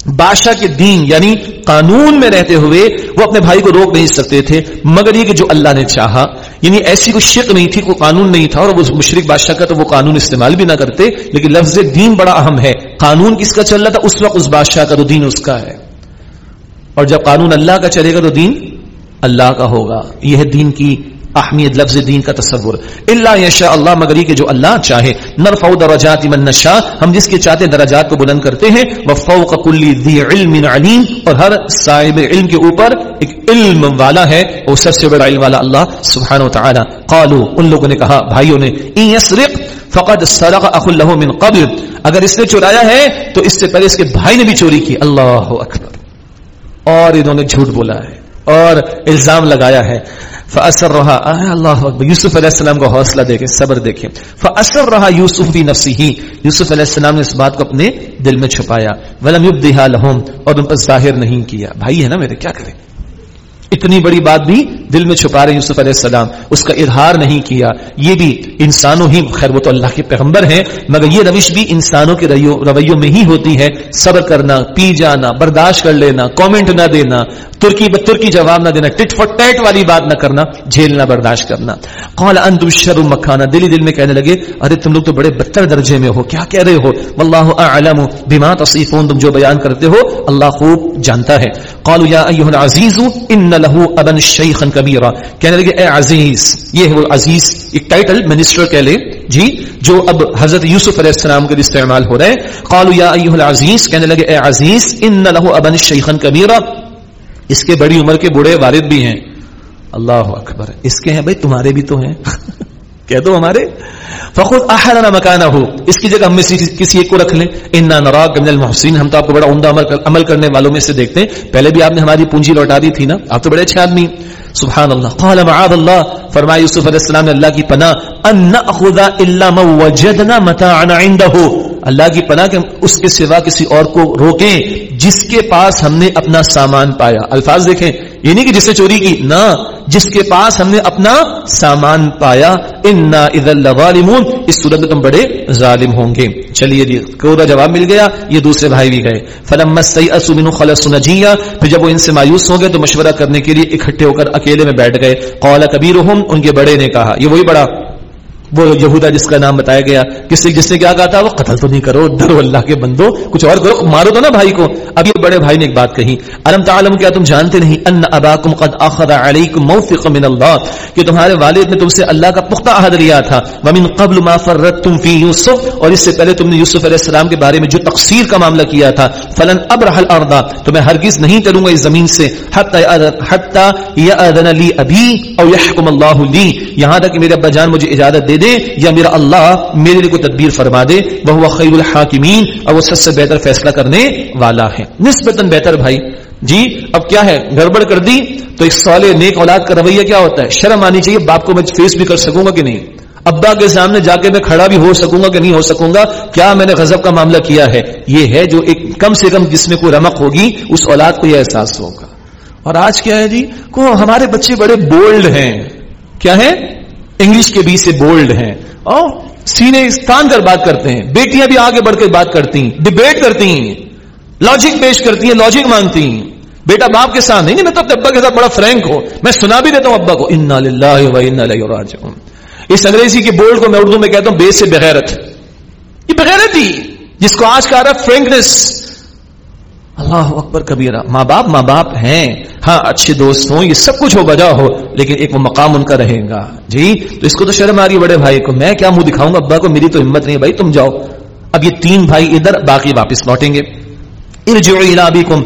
بادشاہ کے دین یعنی قانون میں رہتے ہوئے وہ اپنے بھائی کو روک نہیں سکتے تھے، مگر یہ کہ جو اللہ نے چاہا یعنی ایسی کوئی شک نہیں تھی، کوئی قانون نہیں تھا، اور وہ مشرق بادشاہ کا تو وہ قانون استعمال بھی نہ کرتے، لیکن لفظ دین بڑا اہم ہے۔ قانون کس کا چل رہا تھا؟ اس وقت اس بادشاہ کا تو دین اس کا ہے۔ اور جب قانون اللہ کا چلے گا تو دین اللہ کا ہوگا۔ یہ دین کی اہمیت لفظ دین کا تصور۔ اللہ یشاء اللہ، مگر کہ جو اللہ چاہے۔ نرفع درجات من نشاء، ہم جس کے چاہتے درجات کو بلند کرتے ہیں، وفوق كل ذی علم علیم۔ اور ہر صاحب علم کے اوپر ایک علم والا ہے وہ سب سے بڑا علم والا اللہ سبحانہ و تعالی۔ قالوا ان لوگوں نے کہا، بھائیوں نے، ان یسرق فقد سرق اخ له من قبل۔ اگر اس نے چرایا ہے، تو اس سے پہلے اس کے بھائی نے بھی چوری کی۔ اللہ اکبر۔ اور انہوں نے جھوٹ بولا ہے، اور الزام لگایا ہے۔ فاثر رہا اللہ اکبر، یوسف علیہ السلام کو حوصلہ دیکھیں، صبر دیکھیں۔ فاثر رہا یوسف بھی نفسی ہی یوسف علیہ السلام نے اس بات کو اپنے دل میں چھپایا۔ ولم یبدها لہم اور ان پر ظاہر نہیں کیا۔ بھائی ہے نا میرے، کیا کریں؟ اتنی بڑی بات بھی دل میں چھپا رہے یوسف علیہ السلام، اس کا اظہار نہیں کیا۔ یہ بھی انسانوں ہی خیر وہ تو اللہ کے پیغمبر ہیں، مگر یہ روش بھی انسانوں کے رویوں میں ہی ہوتی ہے۔ صبر کرنا، پی جانا، برداشت کر لینا کامنٹ نہ دینا، ترکی ترکی جواب نہ دینا، ٹٹ فٹ ٹیٹ والی بات نہ کرنا، جھیلنا، برداشت کرنا۔ قال انتم شر مکھانا، دلی دل میں کہنے لگے، ارے تم لوگ تو بڑے بدتر درجے میں ہو، کیا کہہ رہے ہو؟ واللہ اعلم بما تصفون، تم جو بیان کرتے ہو، اللہ خوب جانتا ہے۔ قالوا یا ایها العزیز ان له ابن شیخا کبیرا کہنے لگے، اے عزیز، یہ ہے وہ عزیز، ایک ٹائٹل منسٹر کہہ لے جی جو اب حضرت یوسف علیہ السلام کے استعمال ہو رہے قالوا یا ایها العزیز، کہنے لگے، اے عزیز، ان له ابن شیخا کبیرا اس کے بڑی عمر کے بوڑھے والد بھی ہیں۔ اللہ اکبر، اس کے ہیں بھائی، تمہارے بھی تو ہیں۔ کہہ دو ہمارے۔ فخر احلنا مکانہ ہو اس کی جگہ ہم میں سے کسی ایک کو رکھ لیں۔ انا نراک من المحسنین۔ ہم تو آپ کو بڑا عمدہ عمل کرنے والوں میں سے دیکھتے ہیں۔ پہلے بھی آپ نے ہماری پونجی لوٹا دی تھی نا؟ آپ تو بڑے اچھے آدمی سبحان اللہ. قال معاذ اللہ. فرمایا یوسف علیہ السلام نے اللہ کی پناہ، ان ناخذ الا ما وجدنا متاعنا عنده. اللہ کی پناہ کہ اس کے سوا کسی اور کو روکیں، جس کے پاس ہم نے اپنا سامان پایا۔ الفاظ دیکھیں یہ نہیں کہ جس نے چوری کی، نہ، جس کے پاس ہم نے اپنا سامان پایا۔ انا ظالمون اس صورت میں تم بڑے ظالم ہوں گے۔ چلیے جی جواب مل گیا، یہ دوسرے بھائی بھی گئے۔ فلم خلص نجیا پھر جب وہ ان سے مایوس ہو گئے تو مشورہ کرنے کے لیے اکٹھے ہو کر اکیلے میں بیٹھ گئے۔ قال کبیر ان کے بڑے نے کہا، یہ وہی بڑا وہ یہودا جس کا نام بتایا گیا کس سے جس نے کیا کہا تھا؟ وہ قتل تو نہیں کرو، ڈرو اللہ کے بندو، کچھ اور کرو، مارو تو نا بھائی کو۔ اب یہ بڑے بھائی نے ایک بات کہی علم تعلم کیا تم جانتے نہیں؟ ان اباکم قد اخذ علیکم موثق من اللہ، کہ تمہارے والد نے تم سے اللہ کا پختہ عہد لیا تھا۔ ومن قبل ما فرتم فی یوسف، اور اس سے پہلے تم نے یوسف علیہ السلام کے بارے میں جو تقصیر کا معاملہ کیا تھا، فلن ابرح الارض، تو میں ہرگز نہیں کروں گا اس زمین سے، حتی حتی یاذن لی ابی او یحکم اللہ لی۔ یہاں تک کہ میرے ابا جان مجھے اجازت دے دے دے یا میرا اللہ میرے لیے کوئی تدبیر فرما دے وہ خیر الحاکمین، اور وہ سب سے بہتر فیصلہ کرنے والا ہے۔ نسبتاً بہتر بھائی جی اب کیا ہے؟ گڑبڑ کر دی، تو ایک سوال نیک اولاد کا رویہ کیا ہوتا ہے؟ شرم آنی چاہیے، باپ کو میں فیس بھی کر سکوں گا کہ نہیں؟ ابا کے سامنے جا کے میں کھڑا بھی ہو سکوں گا کہ نہیں ہو سکوں گا؟ کیا میں نے غضب کا معاملہ کیا ہے؟ یہ ہے جو ایک کم سے کم جس میں کوئی رمق ہوگی، اس اولاد کو یہ احساس ہوگا۔ اور آج کیا ہے جی؟ کو ہمارے بچے بڑے بولڈ ہیں۔ کیا ہے انگلش کے بیچ سے بولڈ ہیں اور سینے استان کر بات کرتے ہیں۔ بیٹیاں بھی آگے بڑھ کے بات کرتی ہیں، ڈبیٹ کرتی ہیں لاجک پیش کرتی ہیں لاجک مانگتی ہیں۔ بیٹا باپ کے ساتھ نہیں، میں تو ابا کے ساتھ بڑا فرینک ہو میں سنا بھی دیتا ہوں ابا کو ان اس انگریزی کے بولڈ کو میں اردو میں کہتا ہوں بے سے بغیرت۔ یہ بغیرت ہی، جس کو آج کہا رہا فرینکنس اللہ اکبر کبیرہ۔ ماں باپ ماں باپ ہیں۔ ہاں اچھے دوست ہوں، یہ سب کچھ ہو بجا ہو، لیکن ایک وہ مقام ان کا رہے گا۔ جی تو اس کو تو شرم آ رہی ہے بڑے بھائی کو۔ میں کیا منہ دکھاؤں گا؟ ابا کو میری تو ہمت نہیں بھائی، تم جاؤ۔ اب یہ تین بھائی ادھر، باقی واپس لوٹیں گے۔ ارجعوا الى ابيكم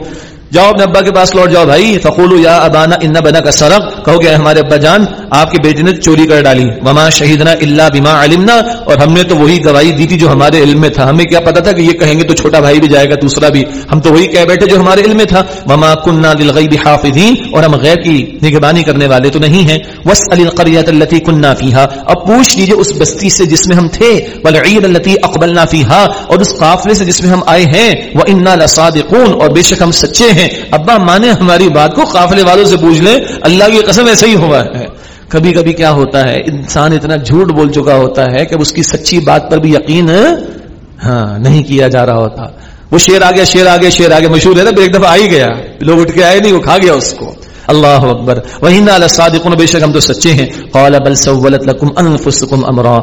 جاؤ اپنے ابا کے پاس لوٹ جاؤ بھائی، فقولو یا ابانا ان بنا کا سرق۔ کہو کہ ہمارے ابا جان، آپ کے بیٹے نے چوری کر ڈالی۔ وما شہیدنا اللہ بما علمنا۔ اور ہم نے تو وہی گواہی دی تھی جو ہمارے علم میں تھا۔ ہمیں کیا پتا تھا کہ یہ کہیں گے تو چھوٹا بھائی بھی جائے گا، دوسرا بھی۔ ہم تو وہی کہہ بیٹھے جو ہمارے علم میں تھا۔ وما کننا للغیب حافظین۔ اور ہم غیب کی نگرانی کرنے والے تو نہیں ہیں۔ واسال القريه التي كنا فيها۔ اب پوچھ لیجیے اس بستی سے جس میں ہم تھے۔ والعير التي اقبلنا فيها۔ اور اس قافلے سے جس میں ہم آئے ہیں۔ وانا لصادقون۔ اور بے شک ہم سچے ہیں۔ ابا مانے ہماری بات کو قافلے والوں سے پوچھ لیں، اللہ کی قسم ایسا ہی ہوا ہے۔ کبھی کبھی کیا ہوتا ہے، انسان اتنا جھوٹ بول چکا ہوتا ہے کہ اس کی سچی بات پر بھی یقین ہاں نہیں کیا جا رہا ہوتا۔ وہ شیر آ گیا شیر آ گیا شیر آ گیا مشہور ہے نا ایک دفعہ آ ہی گیا۔ لوگ اٹھ کے آئے نہیں، وہ کھا گیا اس کو۔ اللہ اکبر. وہی نہ صادقون بے شک ہم تو سچے ہیں. قال بل سولت لكم انفسكم امرا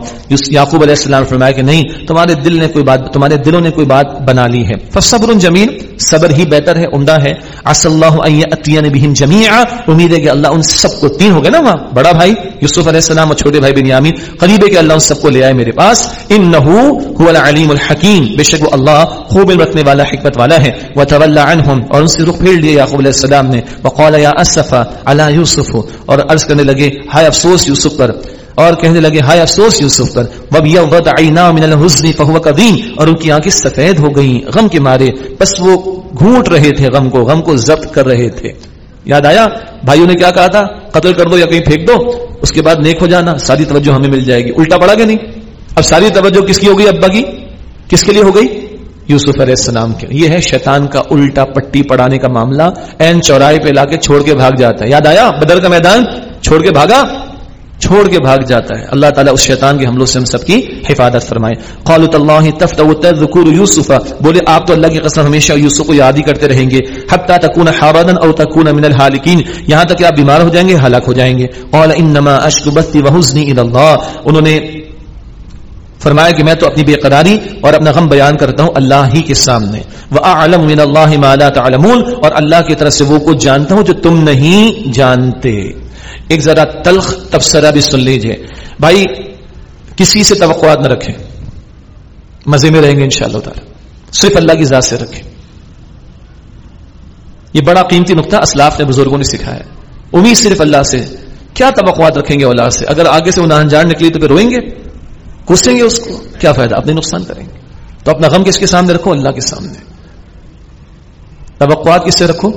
یعقوب علیہ السلام فرمایا کہ نہیں، تمہارے دل نے کوئی بات، تمہارے دلوں نے کوئی بات بنا لی ہے. فصبر جمیل صبر ہی بہتر ہے، عمدہ ہے. عسى الله ان ياتينا بهم جميعا. امید ہے کہ اللہ ان سب کو تین ہو گئے نا وہاں. بڑا بھائی، یوسف علیہ السلام اور چھوٹے بھائی بنیامین. قریب ہے کہ اللہ ان سب کو لے آئے میرے پاس. انه هو العلیم الحکیم بے شک وہ اللہ خوب علم رکھنے والا، حکمت والا ہے. وتولى عنهم، اور ان سے رخ پھیر لیا یعقوب علیہ السلام نے. وقال یا اسفا علی یوسف، اور عرض کرنے لگے، ہائے افسوس یوسف پر۔ اور کہنے لگے، ہائے افسوس یوسف پر۔ وبیضت عینا من الحزن فهو قدیم۔ اور ان کی آنکھیں سفید ہو گئیں، غم کے مارے۔ بس وہ گھونٹ رہے تھے غم کو غم کو ضبط کر رہے تھے۔ یاد آیا؟ بھائیوں نے کیا کہا تھا؟ قتل کر دو یا کہیں پھینک دو۔ اس کے بعد نیک ہو جانا، ساری توجہ ہمیں مل جائے گی۔ الٹا پڑا گیا نہیں؟ اب ساری توجہ کس کی ہو گئی ابا کی؟ کس کے لیے ہو گئی؟ یوسف علیہ السلام کے یہ ہے شیطان کا الٹا پٹی پڑانے کا معاملہ این چوراہے پہ لا کے چھوڑ کے بھاگ جاتا ہے۔ یاد آیا؟ بدر کا میدان چھوڑ کے بھاگا؟ چھوڑ کے بھاگ جاتا ہے۔ اللہ تعالیٰ اس شیطان کے حملوں سے ہم سب کی حفاظت فرمائے۔ قالت اللہ تفت تذکر یوسف۔ بولے، آپ تو اللہ کی قسم ہمیشہ یوسف کو یاد ہی کرتے رہیں گے۔ حتی تکون حاردا او تکون من الحالکین۔ یہاں تک کہ آپ بیمار ہو جائیں گے، ہلاک ہو جائیں گے۔ قال انما اشک بثی وحزنی الى اللہ۔ انہوں نے فرمایا کہ میں تو اپنی بے قراری اور اپنا غم بیان کرتا ہوں اللہ ہی کے سامنے۔ وہ عالم من اللہ مالا تعلمون اور اللہ کی طرف سے وہ کچھ جانتا ہوں جو تم نہیں جانتے۔ ایک ذرا تلخ تبصرہ بھی سن لیجیے۔ بھائی، کسی سے توقعات نہ رکھیں۔ مزے میں رہیں گے انشاءاللہ تعالی۔ صرف اللہ کی ذات سے رکھیں۔ یہ بڑا قیمتی نقطہ اسلاف نے بزرگوں نے سکھایا۔ امید صرف اللہ سے۔ کیا توقعات رکھیں گے اولاد سے؟ اگر آگے سے وہ نہنجان نکلی تو پھر روئیں گے؟ گسیں گے اس کو؟ کیا فائدہ؟ اپنے نقصان کریں گے۔ تو اپنا غم کس کے سامنے رکھو؟ اللہ کے سامنے۔ توقعات کس سے رکھو؟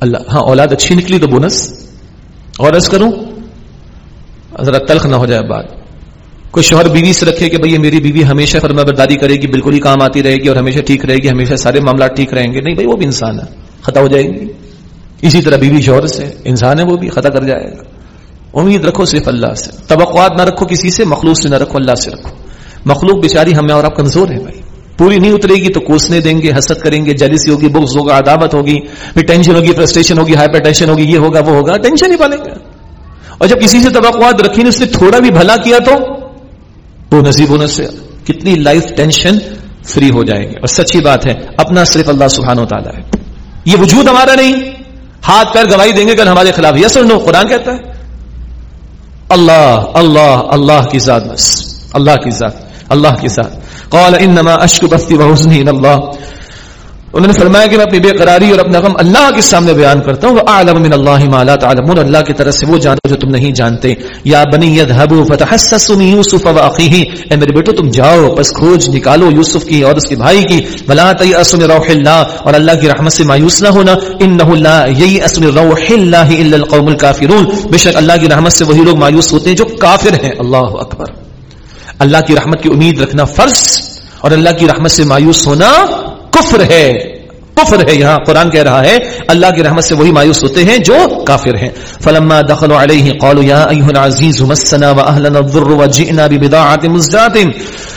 اللہ ہاں اولاد اچھی نکلی تو بونس۔ اور ایس کروں، ذرا تلخ نہ ہو جائے بات۔ کوئی شوہر بیوی سے رکھے کہ بھائی میری بیوی ہمیشہ فرما برداری کرے گی، بالکل ہی کام آتی رہے گی اور ہمیشہ ٹھیک رہے گی، ہمیشہ سارے معاملات ٹھیک رہیں گے۔ نہیں بھائی وہ بھی انسان ہے، خطا ہو جائے گی۔ اسی طرح بیوی شوہر سے، انسان ہے وہ بھی، خطا کر جائے گا۔ امید رکھو صرف اللہ سے۔ توقعات نہ رکھو کسی سے، مخلوق سے نہ رکھو، اللہ سے رکھو۔ مخلوق بیچاری ہمیں اور آپ کمزور ہے بھائی۔ پوری نہیں اترے گی تو کوسنے دیں گے، حسد کریں گے، جلیسی ہوگی بکس ہوگا، عداوت ہوگی، پھر ٹینشن ہوگی، فرسٹریشن ہوگی، ہائپر ٹینشن ہوگی، یہ ہوگا، وہ ہوگا، ٹینشن ہی پالیں گے۔ اور جب کسی سے توقعات رکھی نے اس نے تھوڑا بھی بھلا کیا تو وہ نصیب ہونے سے کتنی لائف ٹینشن فری ہو جائے گی اور سچی بات ہے، اپنا صرف اللہ سبحانہ و تعالیٰ ہے۔ یہ وجود ہمارا نہیں۔ ہاتھ پیر گواہی دیں گے اگر ہمارے خلاف یس اور نو، قرآن کہتا ہے۔ اللہ اللہ اللہ کی ذات بس. اللہ کی ذات، اللہ کی ذات. قال انما اشکو بستی وحسنی اللہ. انہوں نے فرمایا کہ میں اپنی بے قراری اور اپنا غم اللہ کے سامنے بیان کرتا ہوں اعلم من اللہ ما لا تعلمون، اللہ کی طرف سے وہ جانتا جو تم نہیں جانتے۔ یا بنی يذهبوا فتحسسوا من يوسف واخيه اے میرے بیٹو تم جاؤ بس کھوج نکالو یوسف کی اور اس کے بھائی کی۔ ولا تيأسوا من روح الله اور اللہ کی رحمت سے مایوس نہ ہونا۔ انه لا ييأس من روح الله الا القوم الكافرون بے شک اللہ کی رحمت سے وہی لوگ مایوس ہوتے ہیں جو کافر ہیں۔ اللہ اکبر۔ اللہ کی رحمت کی امید رکھنا فرض، اور اللہ کی رحمت سے مایوس ہونا کفر ہے۔ کفر ہے یہاں۔ قرآن کہہ رہا ہے، اللہ کی رحمت سے وہی مایوس ہوتے ہیں جو کافر ہیں۔ فلما دخلوا علیہ قالوا یا ایها العزیز مسنا واهلنا الضر وجئنا ببضاعه مزجات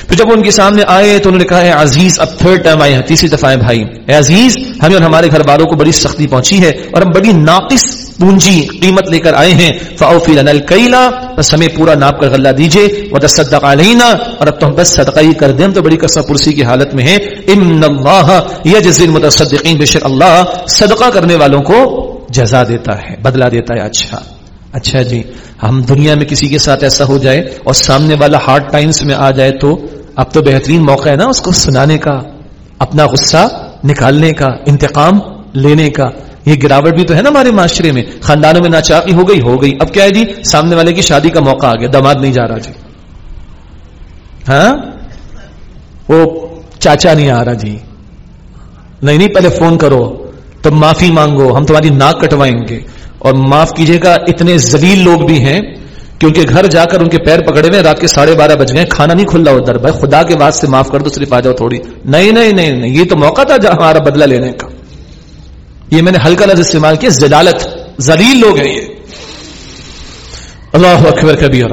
پھر جب ان کے سامنے آئے تو انہوں نے کہا ہے عزیز، اب تھرڈ ٹائم آئے ہیں، تیسری دفعہ بھائی۔ اے عزیز، ہمیں اور ہمارے گھر والوں کو بڑی سختی پہنچی ہے اور ہم بڑی ناقص پونجی قیمت لے کر آئے ہیں۔ فاوفی لنا الکیلا بس ہمیں پورا ناپ کر غلہ دیجیے۔ وتصدق علینا اور اب تو ہم بس صدقہ ہی کر دیں۔ ہم تو بڑی کسا پرسی کی حالت میں ہیں۔ ان اللہ یجزی المتصدقین بے شک اللہ صدقہ کرنے والوں کو جزا دیتا ہے، بدلہ دیتا ہے۔ اچھا۔ اچھا جی۔ ہم دنیا میں کسی کے ساتھ ایسا ہو جائے اور سامنے والا ہارڈ ٹائمز میں آ جائے تو اب تو بہترین موقع ہے نا اس کو سنانے کا، اپنا غصہ نکالنے کا، انتقام لینے کا۔ یہ گراوٹ بھی تو ہے نا ہمارے معاشرے میں۔ خاندانوں میں ناچاقی ہو گئی ہو گئی۔ اب کیا ہے جی؟ سامنے والے کی شادی کا موقع آ گیا۔ دماد نہیں جا رہا جی۔ ہاں؟ وہ چاچا نہیں آ رہا جی۔ نہیں نہیں، پہلے فون کرو۔ تو معافی مانگو، ہم تمہاری ناک کٹوائیں گے۔ اور معاف کیجیے گا، اتنے زلیل لوگ بھی ہیں کیونکہ گھر جا کر ان کے پیر پکڑے ہوئے، رات کے ساڑھے بارہ بج گئے، کھانا نہیں کھلا ادھر۔ بھائی، خدا کے بعد سے معاف کر دو، صرف آ جاؤ تھوڑی۔ نہیں نہیں نہیں نہیں، یہ تو موقع تھا ہمارا بدلہ لینے کا۔ یہ میں نے ہلکا لفظ استعمال کیا، زلالت زلیل لوگ ہیں یہ۔ اللہ اکبر کبھی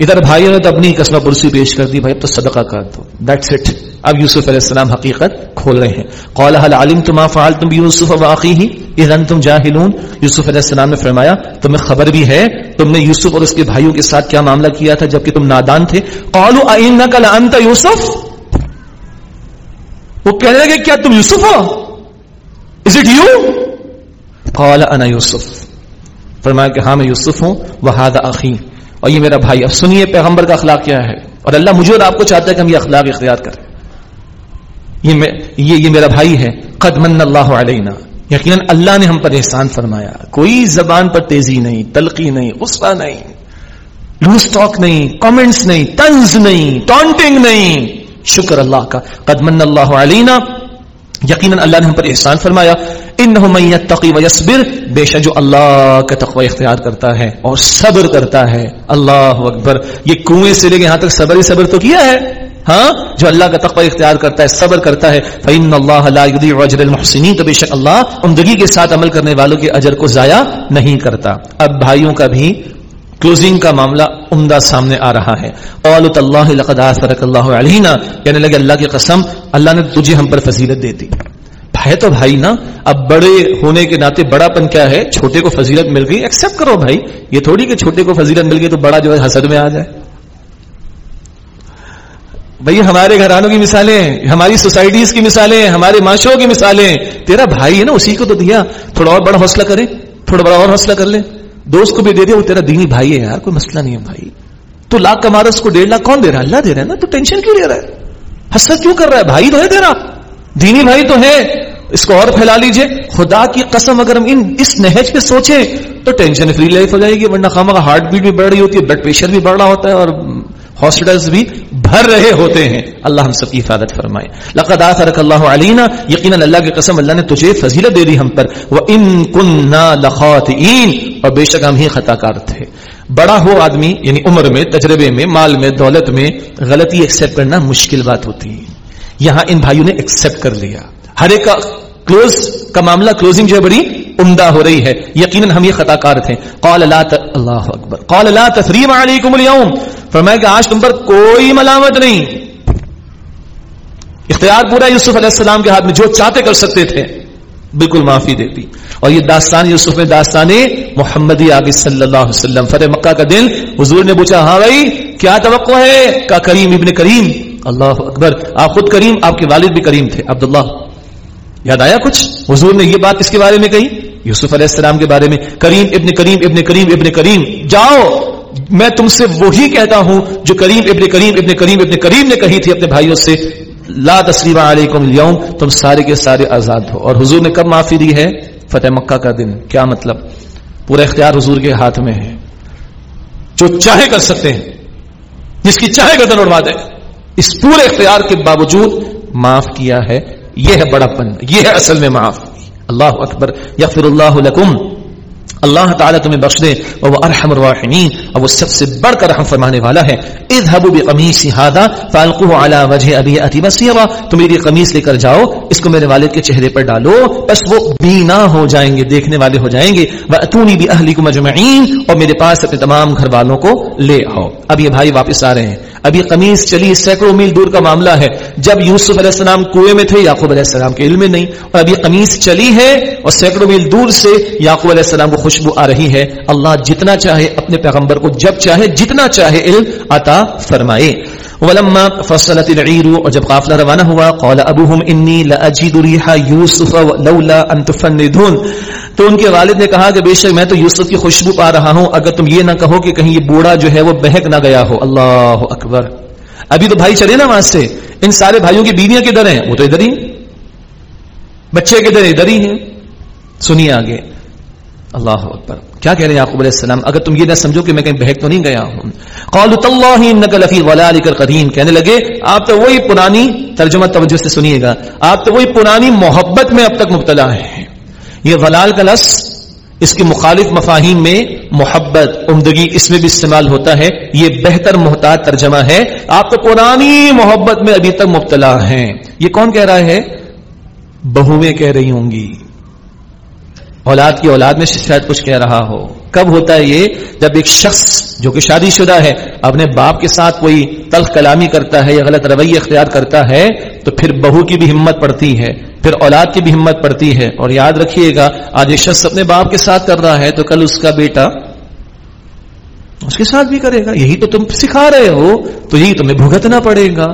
ادھر بھائیوں نے تو اپنی قسم پرسی پیش کر دی، بھائی اب تو صدقہ کر دو دیٹس اٹ اب یوسف علیہ السلام حقیقت کھول رہے ہیں۔ قال هل علمتم ما فعلتم بيوسف واخيه اذا انتم جاهلون یوسف علیہ السلام نے فرمایا، تمہیں خبر بھی ہے، تم نے یوسف اور اس کے بھائیوں کے ساتھ کیا معاملہ کیا تھا جبکہ تم نادان تھے؟ قالوا انك لانت یوسف؟ وہ کہنے لگے، کیا تم یوسف ہو؟ از اٹ یو قال انا یوسف۔ فرمایا کہ ہاں میں یوسف ہوں وهذا اخي اور یہ میرا بھائی۔ اب سنیے پیغمبر کا اخلاق کیا ہے۔ اور اللہ مجھے اور آپ کو چاہتا ہے کہ ہم یہ اخلاق اختیار کریں۔ یہ یہ, یہ میرا بھائی ہے۔ قد من اللہ علینا۔ یقیناً اللہ نے ہم پر احسان فرمایا۔ کوئی زبان پر تیزی نہیں تلقی نہیں غصہ نہیں۔ لوز ٹاک نہیں کامنٹس نہیں تنز نہیں ٹانٹنگ نہیں۔ شکر اللہ کا۔ قد من اللہ علینا۔ یقیناً اللہ نے ہم پر احسان فرمایا ان تقی و یسبر بے شک جو اللہ کا تقوی اختیار کرتا ہے اور صبر کرتا ہے۔ اللہ اکبر، یہ کنویں سے لے کے یہاں تک صبر ہی صبر تو کیا ہے؟ ہاں؟ جو اللہ کا تقوی اختیار کرتا ہے، صبر کرتا ہے۔ فعن اللہ اجر تو بے شک اللہ عمدگی کے ساتھ عمل کرنے والوں کے اجر کو ضائع نہیں کرتا۔ اب بھائیوں کا بھی کلوزنگ کا معاملہ عمدہ سامنے آ رہا ہے۔ اولت اللہ لقد فرق اللہ علینا۔ کہنے لگے اللہ کی قسم، اللہ نے تجھے ہم پر فضیلت دے دی۔ ہے تو بھائی نا، اب بڑے ہونے کے ناطے بڑا پن کیا ہے؟ چھوٹے کو فضیلت مل گئی۔ ایکسپٹ کرو بھائی، یہ تھوڑی کہ چھوٹے کو فضیلت مل گئی تو بڑا جو ہے حسد میں آ جائے۔ بھائی، ہمارے گھرانوں کی مثالیں، ہماری سوسائٹیز کی مثالیں، ہمارے معاشروں کی مثالیں۔ تیرا بھائی ہے نا، اسی کو تو دیا۔ تھوڑا اور بڑا حوصلہ کرے تھوڑا بڑا اور حوصلہ کر لیں۔ دوست کو بھی دے دے وہ تیرا دینی بھائی ہے یار، کوئی مسئلہ نہیں ہے بھائی۔ تو لاکھ کما رہا اس کو ڈیڑھ لاکھ کون دے رہا ہے؟ اللہ دے رہا ہے نا، تو ٹینشن کیوں لے رہا ہے؟ حسرت کیوں کر رہا ہے؟ بھائی تو ہے تیرا، دینی بھائی تو ہے۔ اس کو اور پھیلا لیجیے۔ خدا کی قسم، اگر ہم ان اس نہج پہ سوچیں، تو ٹینشن فری لائف ہو جائے گی، ورنہ خامہ کا ہارٹ بیٹ بھی بڑھ رہی ہوتی ہے بلڈ پریشر بھی بڑھ رہا ہوتا ہے اور ہاسپٹلس بھی بھر رہے ہوتے ہیں۔ اللہ ہم سب کی حفاظت فرمائے۔ لقد آثرک اللہ علینا، یقینا اللہ کی قسم اللہ نے تجھے فضیلت دے دی ہم پر۔ وہ ان کن اور بے شک ہم ہی خطا کار تھے۔ بڑا ہو آدمی یعنی عمر میں، تجربے میں، مال میں، دولت میں، غلطی ایکسپٹ کرنا مشکل بات ہوتی ہے۔ یہاں ان بھائیوں نے ایکسپٹ کر لیا۔ ہر ایک کا کلوز، کا معاملہ کلوزنگ جو ہے بڑی عمدہ ہو رہی ہے۔ یقیناً ہم یہ خطا کار تھے۔ قال لا ت... اللہ اکبر۔ قال لا تثریم علیکم اليوم فرمایا کہ آج تم پر کوئی ملامت نہیں۔ اختیار پورا یوسف علیہ السلام کے ہاتھ میں جو چاہتے کر سکتے تھے، بالکل معافی دیتی۔ اور یہ داستان یوسف میں داستان محمدی آگے صلی اللہ علیہ وسلم۔ فتح مکہ کا دن حضور نے پوچھا ہاں بھائی، کیا توقع ہے؟ کا کریم ابن کریم۔ اللہ اکبر۔ آپ خود کریم، آپ کے والد بھی کریم تھے۔ عبداللہ، یاد آیا کچھ؟ حضور نے یہ بات اس کے بارے میں کہی؟ یوسف علیہ السلام کے بارے میں، کریم ابن کریم ابن کریم ابن کریم، جاؤ، میں تم سے وہی کہتا ہوں جو کریم ابن کریم ابن کریم ابن کریم نے کہی تھی اپنے بھائیوں سے۔ لا تسلیم علیکم اليوم تم سارے کے سارے آزاد ہو۔ اور حضور نے کب معافی دی ہے؟ فتح مکہ کا دن۔ کیا مطلب؟ پورا اختیار حضور کے ہاتھ میں ہے۔ جو چاہے کر سکتے ہیں، جس کی چاہے گردن اڑوا دے اس پورے اختیار کے باوجود معاف کیا ہے۔ یہ ہے بڑا پن یہ ہے اصل میں معاف۔ اللہ اکبر یا پھر اللہ لکم۔ اللہ تعالیٰ تمہیں بخش دے اور وہ ارحم الراحمین۔ اور وہ سب سے بڑھ کر رحم فرمانے والا ہے۔ اذهبوا بقميصي هذا فالقوه على وجه ابي اتي بصيرا تم میری قمیص لے کر جاؤ، اس کو میرے والد کے چہرے پر ڈالو، بس وہ بینا ہو جائیں گے، دیکھنے والے ہو جائیں گے۔ واتوني باهلكم اجمعين اور میرے پاس اپنے تمام گھر والوں کو لے آؤ۔ اب یہ بھائی واپس آ رہے ہیں۔ اب یہ قمیص چلی سینکڑوں میل دور کا معاملہ ہے۔ جب یوسف علیہ السلام کنویں میں تھے، یعقوب علیہ السلام کے علم میں نہیں۔ اور اب یہ قمیص چلی ہے اور سینکڑوں میل دور سے یعقوب علیہ السلام کو خوشبو آ رہی ہے۔ اللہ جتنا چاہے اپنے پیغمبر کو جب چاہے، جتنا چاہے علم عطا فرمائے۔ ولما فصلت العير اور جب قافلہ روانہ ہوا، قال ابوهم اني لاجد ريح يوسف لولا ان تفندون۔ تو ان کے والد نے کہا کہ بے شک میں تو یوسف کی خوشبو پا رہا ہوں، اگر تم یہ نہ کہو کہ کہیں یہ بوڑھا جو ہے وہ بہک نہ گیا ہو۔ اللہ اکبر۔ ابھی تو بھائی چلے نا وہاں سے۔ ان سارے بھائیوں کی بیویاں کدھر ہیں؟ وہ تو ادھر ہی۔ بچے کدھر ادھر ہی ہیں۔ سنیے آگے۔ اللہ اکبر۔ کیا کہہ رہے ہیں علیہ السلام؟ اگر تم یہ نہ سمجھو کہ میں کہیں بہک تو نہیں گیا ہوں۔ قدیم کہنے لگے، آپ تو وہی پرانی ترجمہ توجہ سے سنیے گا۔ آپ تو وہی پرانی محبت میں اب تک مبتلا ہیں۔ یہ ولال کا لفظ اس کے مخالف مفاہیم میں محبت، عمدگی اس میں بھی استعمال ہوتا ہے۔ یہ بہتر محتاط ترجمہ ہے۔ آپ تو پرانی محبت میں ابھی تک مبتلا ہیں۔ یہ کون کہہ رہا ہے؟ بہویں کہہ رہی ہوں گی۔ اولاد کی اولاد میں شاید کچھ کہہ رہا ہو۔ کب ہوتا ہے یہ؟ جب ایک شخص جو کہ شادی شدہ ہے، اپنے باپ کے ساتھ کوئی تلخ کلامی کرتا ہے یا غلط رویہ اختیار کرتا ہے، تو پھر بہو کی بھی ہمت پڑتی ہے۔ پھر اولاد کی بھی ہمت پڑتی ہے۔ اور یاد رکھیے گا، آج ایک شخص اپنے باپ کے ساتھ کر رہا ہے تو کل اس کا بیٹا اس کے ساتھ بھی کرے گا۔ یہی تو تم سکھا رہے ہو، تو یہی تمہیں بھگتنا پڑے گا۔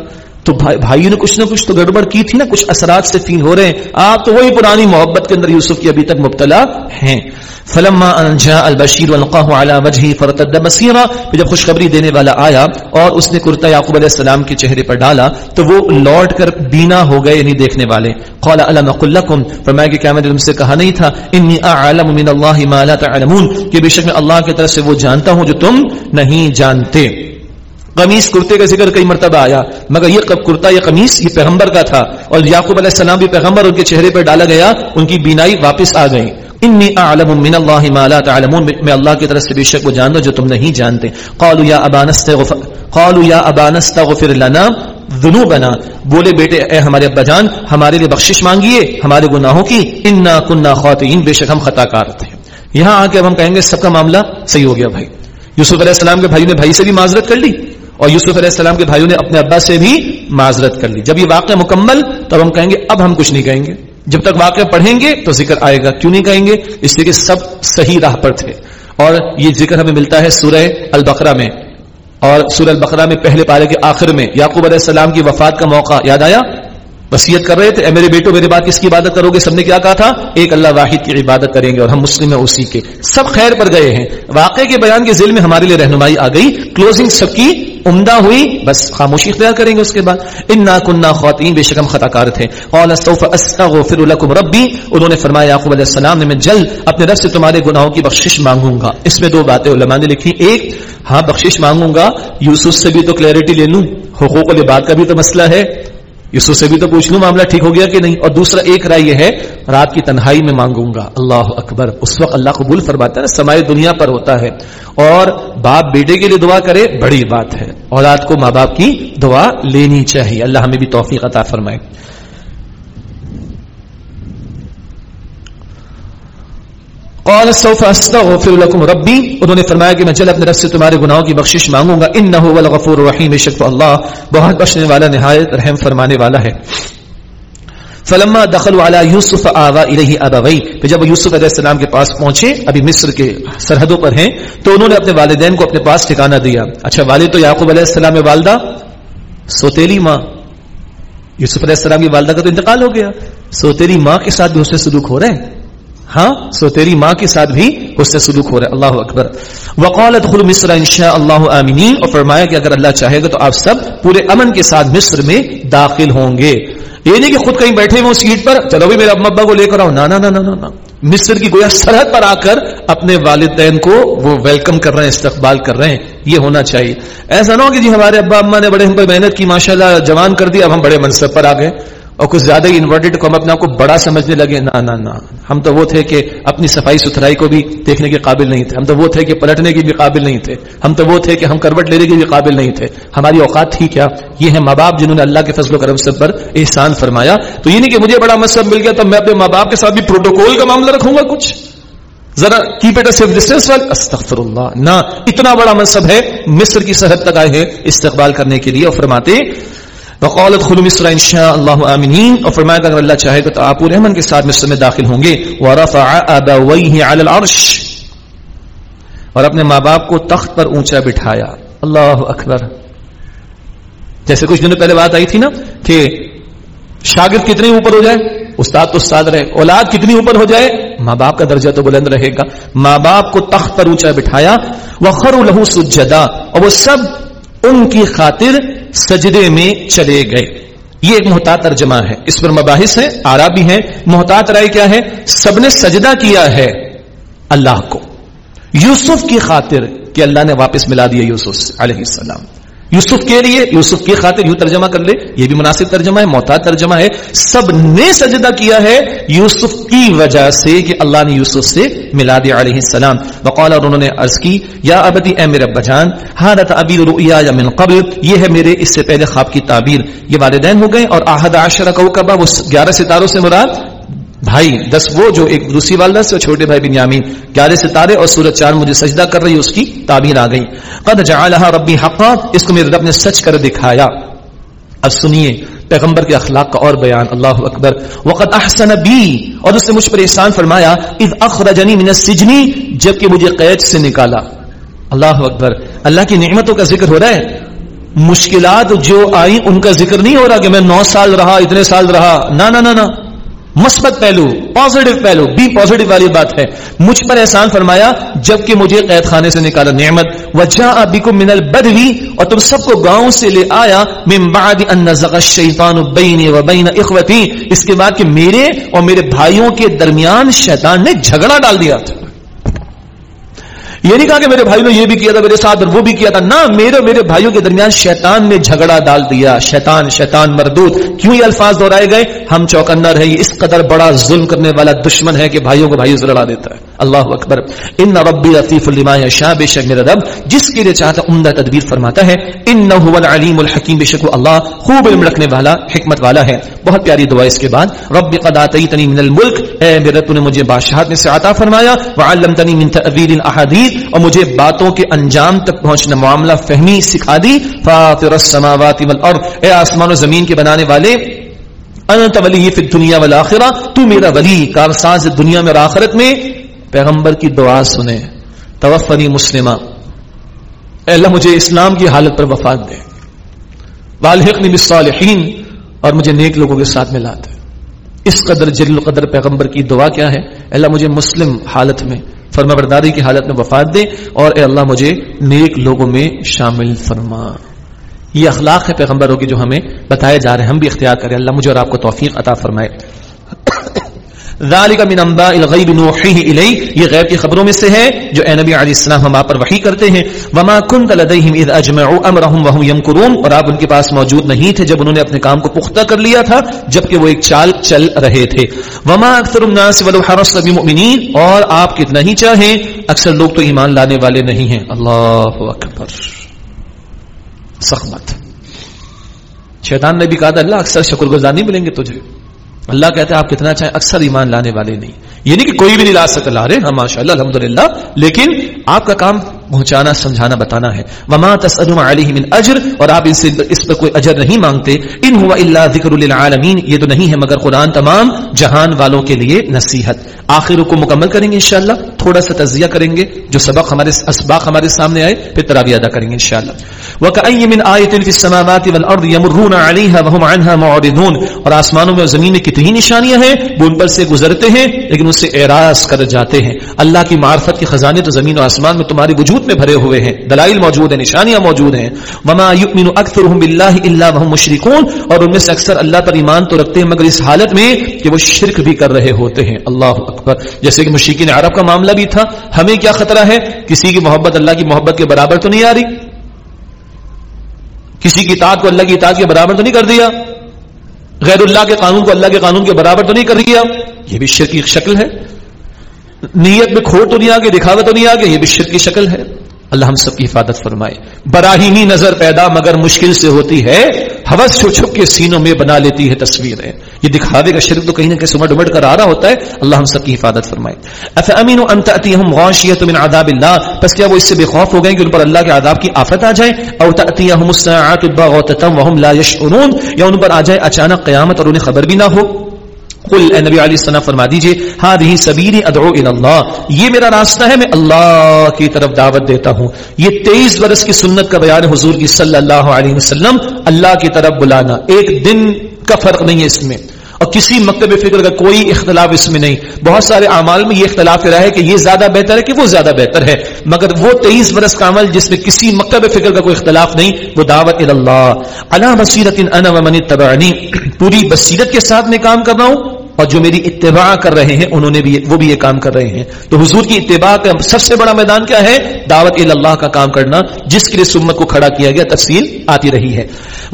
تو بھائی بھائیوں نے کچھ نہ کچھ تو گڑبڑ کی تھی نا، کچھ اثرات سے فیل ہو رہے ہیں۔ آپ تو وہی پرانی محبت کے اندر یوسف کی ابھی تک مبتلا ہیں۔ فلما انجا البشیر والقاه على وجهه فرتد بصيرا جب خوشخبری دینے والا آیا اور اس نے کرتا یعقوب علیہ السلام کے چہرے پر ڈالا، تو وہ لوٹ کر بینا ہو گئے یعنی دیکھنے والے۔ قال الم اقل لكم؟ فرمایا کہ کیا میں نے تم سے کہا نہیں تھا؟ انی اعلم من الله ما لا تعلمون، کہ بے شک میں اللہ کی طرف سے وہ جانتا ہوں جو تم نہیں جانتے۔ قمیص کرتے کا ذکر کئی مرتبہ آیا، مگر یہ کرتا، یہ قمیص، یہ پیغمبر کا تھا، اور یعقوب علیہ السلام بھی پیغمبر ان کے چہرے پر ڈالا گیا، ان کی بینائی واپس آ گئی۔ انی اعلم من اللہ ما لا تعلمون، میں اللہ کی طرف سے بے شک وہ جانتا جو تم نہیں جانتے۔ قالوا یا ابانا استغفر قالوا یا ابانا استغفر لنا ذنوبنا۔ بولے بیٹے، اے ہمارے ابا جان، ہمارے لیے بخشش مانگیے، ہمارے گناہوں کی۔ انا كنا خاطئین، بے شک ہم خطا کار تھے۔ یہاں آ کے ہم کہیں گے، سب کا معاملہ صحیح ہو گیا بھائی۔ یوسف علیہ السلام کے بھائی نے بھائی سے بھی معذرت کر لی۔ اور یوسف علیہ السلام کے بھائیوں نے اپنے ابا سے بھی معذرت کر لی۔ جب یہ واقعہ مکمل، تب ہم کہیں گے، اب ہم کچھ نہیں کہیں گے۔ جب تک واقعہ پڑھیں گے، تو ذکر آئے گا۔ کیوں نہیں کہیں گے؟ اس لیے کہ سب صحیح راہ پر تھے۔ اور یہ ذکر ہمیں ملتا ہے سورہ البقرہ میں۔ اور سورہ البقرہ میں پہلے پارے کے آخر میں یعقوب علیہ السلام کی وفات کا موقع یاد آیا؟ وسیعت کر رہے تھے، اے میرے بیٹو، میرے بات کس کی عبادت کرو گے۔ سب نے کیا کہا تھا؟ ایک اللہ واحد کی عبادت کریں گے اور ہم مسلم ہیں اسی کے۔ سب خیر پر گئے ہیں۔ واقعے کے بیان کے ذیل میں ہمارے لیے رہنمائی آ گئی۔ کلوزنگ سب کی عمدہ ہوئی۔ بس خاموشی اختیار کریں گے اس کے بعد۔ انا کننا خواتین بے شکم خطا کار تھے۔ ربی انہوں نے فرمایا یعقوب علیہ السلام نے میں جلد اپنے رب سے تمہارے گناہوں کی بخشش مانگوں گا۔ اس میں دو باتیں علماء نے لکھی۔ ایک ہاں بخشش مانگوں گا۔ یوسف سے بھی تو کلیئرٹی لے لوں۔ حقوق العباد کا بھی تو مسئلہ ہے۔ یسو سے بھی تو پوچھ لوں، معاملہ ٹھیک ہو گیا کہ نہیں؟ اور دوسرا ایک رائے یہ ہے، رات کی تنہائی میں مانگوں گا۔ اللہ اکبر، اس وقت اللہ قبول فرماتا ہے سمائے دنیا پر ہوتا ہے۔ اور باپ بیٹے کے لیے دعا کرے، بڑی بات ہے۔ اولاد کو ماں باپ کی دعا لینی چاہیے۔ اللہ ہمیں بھی توفیق عطا فرمائے۔ قال سوف استغفر لكم ربي. انہوں نے فرمایا کہ میں جل اپنے رب سے تمہارے گناہوں کی بخشش مانگوں گا. انه هو الغفور الرحیم. شک اللہ بہت بخشنے والا، نہایت رحم فرمانے والا ہے. فلما دخلوا على يوسف آوا الیہ ابوی. پھر جب یوسف علیہ السلام کے پاس پہنچے، ابھی مصر کے سرحدوں پر ہیں، تو انہوں نے اپنے والدین کو اپنے پاس ٹھکانہ دیا. اچھا والد تو یعقوب علیہ السلام والدہ؟ سوتیلی ماں. یوسف علیہ السلام کی والدہ کا تو انتقال ہو گیا. سوتیلی ماں کے ساتھ بھی اس سے سلوک ہو رہے ہیں ہاں سو تیری ماں کے ساتھ بھی اس سے سلوک ہو رہا ہے۔ اللہ اکبر۔ وقال ادخل مصر انشاء اللہ امینین اور فرمایا کہ اگر اللہ چاہے گا تو آپ سب پورے امن کے ساتھ مصر میں داخل ہوں گے۔ یہ نہیں کہ خود کہیں بیٹھے وہ سیٹ پر، چلو بھی میرے ابا ابا کو لے کر آؤ۔ نا نا نا نا نا مصر کی گویا سرحد پر آ کر اپنے والدین کو وہ ویلکم کر رہے ہیں، استقبال کر رہے ہیں۔ یہ ہونا چاہیے۔ ایسا نہ ہو کہ جی ہمارے ابا اما نے بڑے ہم پر محنت کی، ماشاءاللہ جوان کر دیا اب ہم بڑے منصب پر آ گئے۔ اور کچھ زیادہ ہی انورٹیڈ کو ہم اپنے آپ کو بڑا سمجھنے لگے، نہ نہ نہ۔ ہم تو وہ تھے کہ اپنی صفائی ستھرائی کو بھی دیکھنے کے قابل نہیں تھے۔ ہم تو وہ تھے کہ پلٹنے کے بھی قابل نہیں تھے۔ ہم تو وہ تھے کہ ہم کروٹ لینے کے بھی قابل نہیں تھے۔ ہماری اوقات تھی کیا؟ یہ ہے ماں باپ جنہوں نے اللہ کے فضل و کرم سے پر احسان فرمایا۔ تو یہ نہیں کہ مجھے بڑا مذہب مل گیا تو میں اپنے ماں باپ کے ساتھ بھی پروٹوکول کا معاملہ رکھوں گا کچھ۔ ذرا کیپ اٹ سیف ڈسٹینس استغفر اللہ نہ، اتنا بڑا مذہب ہے مصر کی سرحد تک آئے ہیں استقبال کرنے کے لیے اور فرماتے وقالت خلو مصر ان شاء اللہ امینین اور فرمایا کہ اگر اللہ چاہے گا تو آپ پورے امن کے ساتھ مصر میں داخل ہوں گے۔ ورفع ابویہ علی العرش، اور اپنے ماں باپ کو تخت پر اونچا بٹھایا۔ اللہ اکبر۔ جیسے کچھ دنوں پہلے بات آئی تھی نا کہ شاگرد کتنے اوپر ہو جائے، استاد تو استاد رہے، اولاد کتنی اوپر ہو جائے، ماں باپ کا درجہ تو بلند رہے گا۔ ماں باپ کو تخت پر اونچا بٹھایا۔ وہ خر لہو سجدا، اور وہ سب ان کی خاطر سجدے میں چلے گئے۔ یہ ایک محتاط ترجمہ ہے۔ اس پر مباحث ہے آرا بھی ہے محتاط رائے کیا ہے؟ سب نے سجدہ کیا ہے اللہ کو۔ یوسف کی خاطر کہ اللہ نے واپس ملا دیا یوسف علیہ السلام۔ یوسف کے لیے، یوسف کی خاطر یوں ترجمہ کر لے، یہ بھی مناسب ترجمہ ہے، محتاط ترجمہ ہے۔ سب نے سجدہ کیا ہے یوسف کی وجہ سے کہ اللہ نے یوسف سے ملا دیا علیہ السلام۔ وقال اور انہوں نے عرض کی، یا ابدی اے میرے ابا جان، حالت ابیر رؤیا یا من قبل، یہ ہے میرے اس سے پہلے خواب کی تعبیر۔ یہ والدین ہو گئے اور احد عشرہ کوکبہ وہ گیارہ ستاروں سے مراد بھائی، دس وہ جو ایک دوسری والدہ سے چھوٹے بھائی بنیامین گیارہ ستارے اور سورج چاند مجھے سجدہ کر رہی، اس کی تعبیر آ گئی۔ قد جعلها ربی حقا، اس کو میرے رب نے سچ کر دکھایا۔ اب سنیے، پیغمبر کے اخلاق کا اور بیان۔ اللہ اکبر۔ وقت احسن بی، اور اس نے مجھ پر احسان فرمایا، اذ اخرجنی من السجن، جبکہ مجھے قید سے نکالا۔ اللہ اکبر۔ اللہ کی نعمتوں کا ذکر ہو رہا ہے۔ مشکلات جو آئی ان کا ذکر نہیں ہو رہا کہ میں نو سال رہا، اتنے سال رہا۔ نہ۔ مثبت پہلو پازیٹو پہلو بی پازیٹو والی بات ہے۔ مجھ پر احسان فرمایا، جبکہ مجھے قید خانے سے نکالا نعمت۔ وجہ ابھی کو منل بدوی اور تم سب کو گاؤں سے لے آیا۔ من بعد ان نزغ الشیطان بینی و بین اخوتی۔ اس کے بعد کہ میرے اور میرے بھائیوں کے درمیان شیطان نے جھگڑا ڈال دیا۔ تھا یہ نہیں کہا کہ میرے بھائی نے یہ بھی کیا تھا، میرے ساتھ اور وہ بھی کیا تھا۔ نہ، میرے میرے بھائیوں کے درمیان شیطان نے جھگڑا ڈال دیا۔ شیطان شیطان مردود۔ کیوں یہ الفاظ دہرائے گئے؟ ہم چوکنا رہے اس قدر بڑا ظلم کرنے والا دشمن ہے کہ بھائیوں کو بھائی سے لڑا دیتا ہے۔ اللہ اکبر۔ ان ربی لطیف الما شاہ بے شک میرا رب جس کے لیے چاہتا عمدہ تدبیر فرماتا ہے ان نہ علیم الحکیم۔ بے شک اللہ خوب علم رکھنے والا، حکمت والا ہے۔ بہت پیاری دعا اس کے بعد۔ رب قدا تنی من الملک۔ اے میرے تو نے مجھے بادشاہت میں سے عطا فرمایا۔ وعلمتنی من تعبیر الاحادیث۔ اور مجھے باتوں کے انجام تک پہنچنا معاملہ فہمی سکھا دی۔ فاطر السماوات والارض۔ اے آسمان و زمین کے بنانے والے، انت ولی فی الدنیا والآخرہ، تو میرا ولی۔ کارساز دنیا میں اور آخرت میں۔ پیغمبر کی دعا سنے توفنی مسلمہ۔ اے اللہ، مجھے اسلام کی حالت پر وفات دے۔ والحقنی بالصالحین۔ اور مجھے نیک لوگوں کے ساتھ ملا دے اس قدر جلیل قدر پیغمبر کی دعا کیا ہے؟ اللہ، مجھے مسلم حالت میں فرما برداری کی حالت میں وفات دے اور اے اللہ مجھے نیک لوگوں میں شامل فرما۔ یہ اخلاق ہے پیغمبروں کی جو ہمیں بتائے جا رہے ہیں، ہم بھی اختیار کریں۔ اللہ مجھے اور آپ کو توفیق عطا فرمائے۔ ذالک من انباء الغیب نوحیہ الی یہ غیب کی خبروں میں سے ہے جو اے نبی علیہ السلام ہم آپ پر وحی کرتے ہیں۔ وما كنت لديهم اذ اجمعوا امرهم وهم يمكرون۔ اور آپ ان کے پاس موجود نہیں تھے جب انہوں نے اپنے کام کو پختہ کر لیا تھا، جبکہ وہ ایک چال چل رہے تھے۔ وما اکثر الناس ولو حرصت بمؤمنین اور آپ کتنا ہی چاہیں، اکثر لوگ تو ایمان لانے والے نہیں ہیں۔ اللہ اکبر۔ سخمت۔ شیطان نے بھی کہا تھا، اللہ اکثر شکر گزار نہیں ملیں گے تجھے۔ اللہ کہتا ہے آپ کتنا اچھا چاہیں اکثر ایمان لانے والے نہیں۔ یعنی کہ کوئی بھی نہیں لا سکتا، لا رہے ہاں ماشاء اللہ الحمد لیکن آپ کا کام پہنچانا، سمجھانا، بتانا ہے۔ وما تسألوا علیہ من اجر اور آپ ان سے اس پر کوئی اجر نہیں مانگتے۔ ان ہوا الا ذکر للعالمین یہ تو نہیں ہے، مگر قرآن تمام جہان والوں کے لیے نصیحت۔ آخر کو مکمل کریں گے انشاءاللہ۔ تھوڑا سا تجزیہ کریں گے۔ جو سبق ہمارے اسباق ہمارے سامنے آئے، پھر تراوی ادا کریں گے انشاءاللہ۔ وکأی من آیت فی السماوات والارض یمرون علیہا وهم عنها معرضون۔ اور آسمانوں میں اور زمین میں کتنی نشانیاں ہیں، وہ ان پر سے گزرتے ہیں، لیکن اس سے اعراض کر جاتے ہیں۔ اللہ کی معرفت کے خزانے تو زمین و آسمان میں تمہاری وجود وجود میں بھرے ہوئے ہیں، دلائل موجود ہیں، نشانیاں موجود ہیں۔ وما یؤمن اکثرهم بالله الا وهم مشركون۔ اور ان میں سے اکثر اللہ پر ایمان تو رکھتے ہیں، مگر اس حالت میں کہ وہ شرک بھی کر رہے ہوتے ہیں۔ اللہ اکبر۔ جیسے کہ مشرکین عرب کا معاملہ بھی تھا۔ ہمیں کیا خطرہ ہے؟ کسی کی محبت اللہ کی محبت کے برابر تو نہیں آ رہی؟ کسی کی اطاعت کو اللہ کی اطاعت کے برابر تو نہیں کر دیا؟ غیر اللہ کے قانون کو اللہ کے قانون کے برابر تو نہیں کر رہی آپ یہ بھی شرک کی شکل ہے۔ نیت میں کھوٹ تو نہیں آگے دکھاوا تو نہیں آگے، یہ بھی شرک کی شکل ہے۔ اللہ ہم سب کی حفاظت فرمائے۔ براہیمی نظر پیدا مگر مشکل سے ہوتی ہے۔ حوث چھپ چھپ کے سینوں میں بنا لیتی ہے تصویریں۔ یہ دکھاوے کا شرک تو کہیں نہ کہیں سمٹ امٹ کر آ رہا ہوتا ہے۔ اللہ ہم سب کی حفاظت فرمائے۔ اف امین ان تاتيهم غاشيه من عذاب الله پس کیا وہ اس سے بے خوف ہو گئے کہ ان پر اللہ کے عذاب کی آفت آ جائے؟ او تاتيهم الساعه بغته وهم لا يشعرون یا ان پر آ جائے اچانک قیامت اور انہیں خبر بھی نہ ہو۔ قل اے نبی علیہ السلام فرما دیجیے ہادی سبیلی ادعو اللہ یہ میرا راستہ ہے، میں اللہ کی طرف دعوت دیتا ہوں۔ یہ تیئیس برس کی سنت کا بیان حضور کی صلی اللہ علیہ وسلم اللہ کی طرف بلانا۔ ایک دن کا فرق نہیں ہے اس میں۔ اور کسی مکتب فکر کا کوئی اختلاف اس میں نہیں۔ بہت سارے اعمال میں یہ اختلاف رہا ہے کہ یہ زیادہ بہتر ہے کہ وہ زیادہ بہتر ہے۔ مگر وہ تیئیس برس کا عمل جس میں کسی مکتب فکر کا کوئی اختلاف نہیں، وہ دعوت اللہ اللہ بصیرت انا ومن تبعنی پوری بصیرت کے ساتھ میں کام کر رہا ہوں اور جو میری اتباع کر رہے ہیں، انہوں نے بھی وہ بھی یہ کام کر رہے ہیں۔ تو حضور کی اتباع کا سب سے بڑا میدان کیا ہے؟ دعوت اللہ کا کام کرنا، جس کے لیے سمت کو کھڑا کیا گیا، تفصیل آتی رہی ہے۔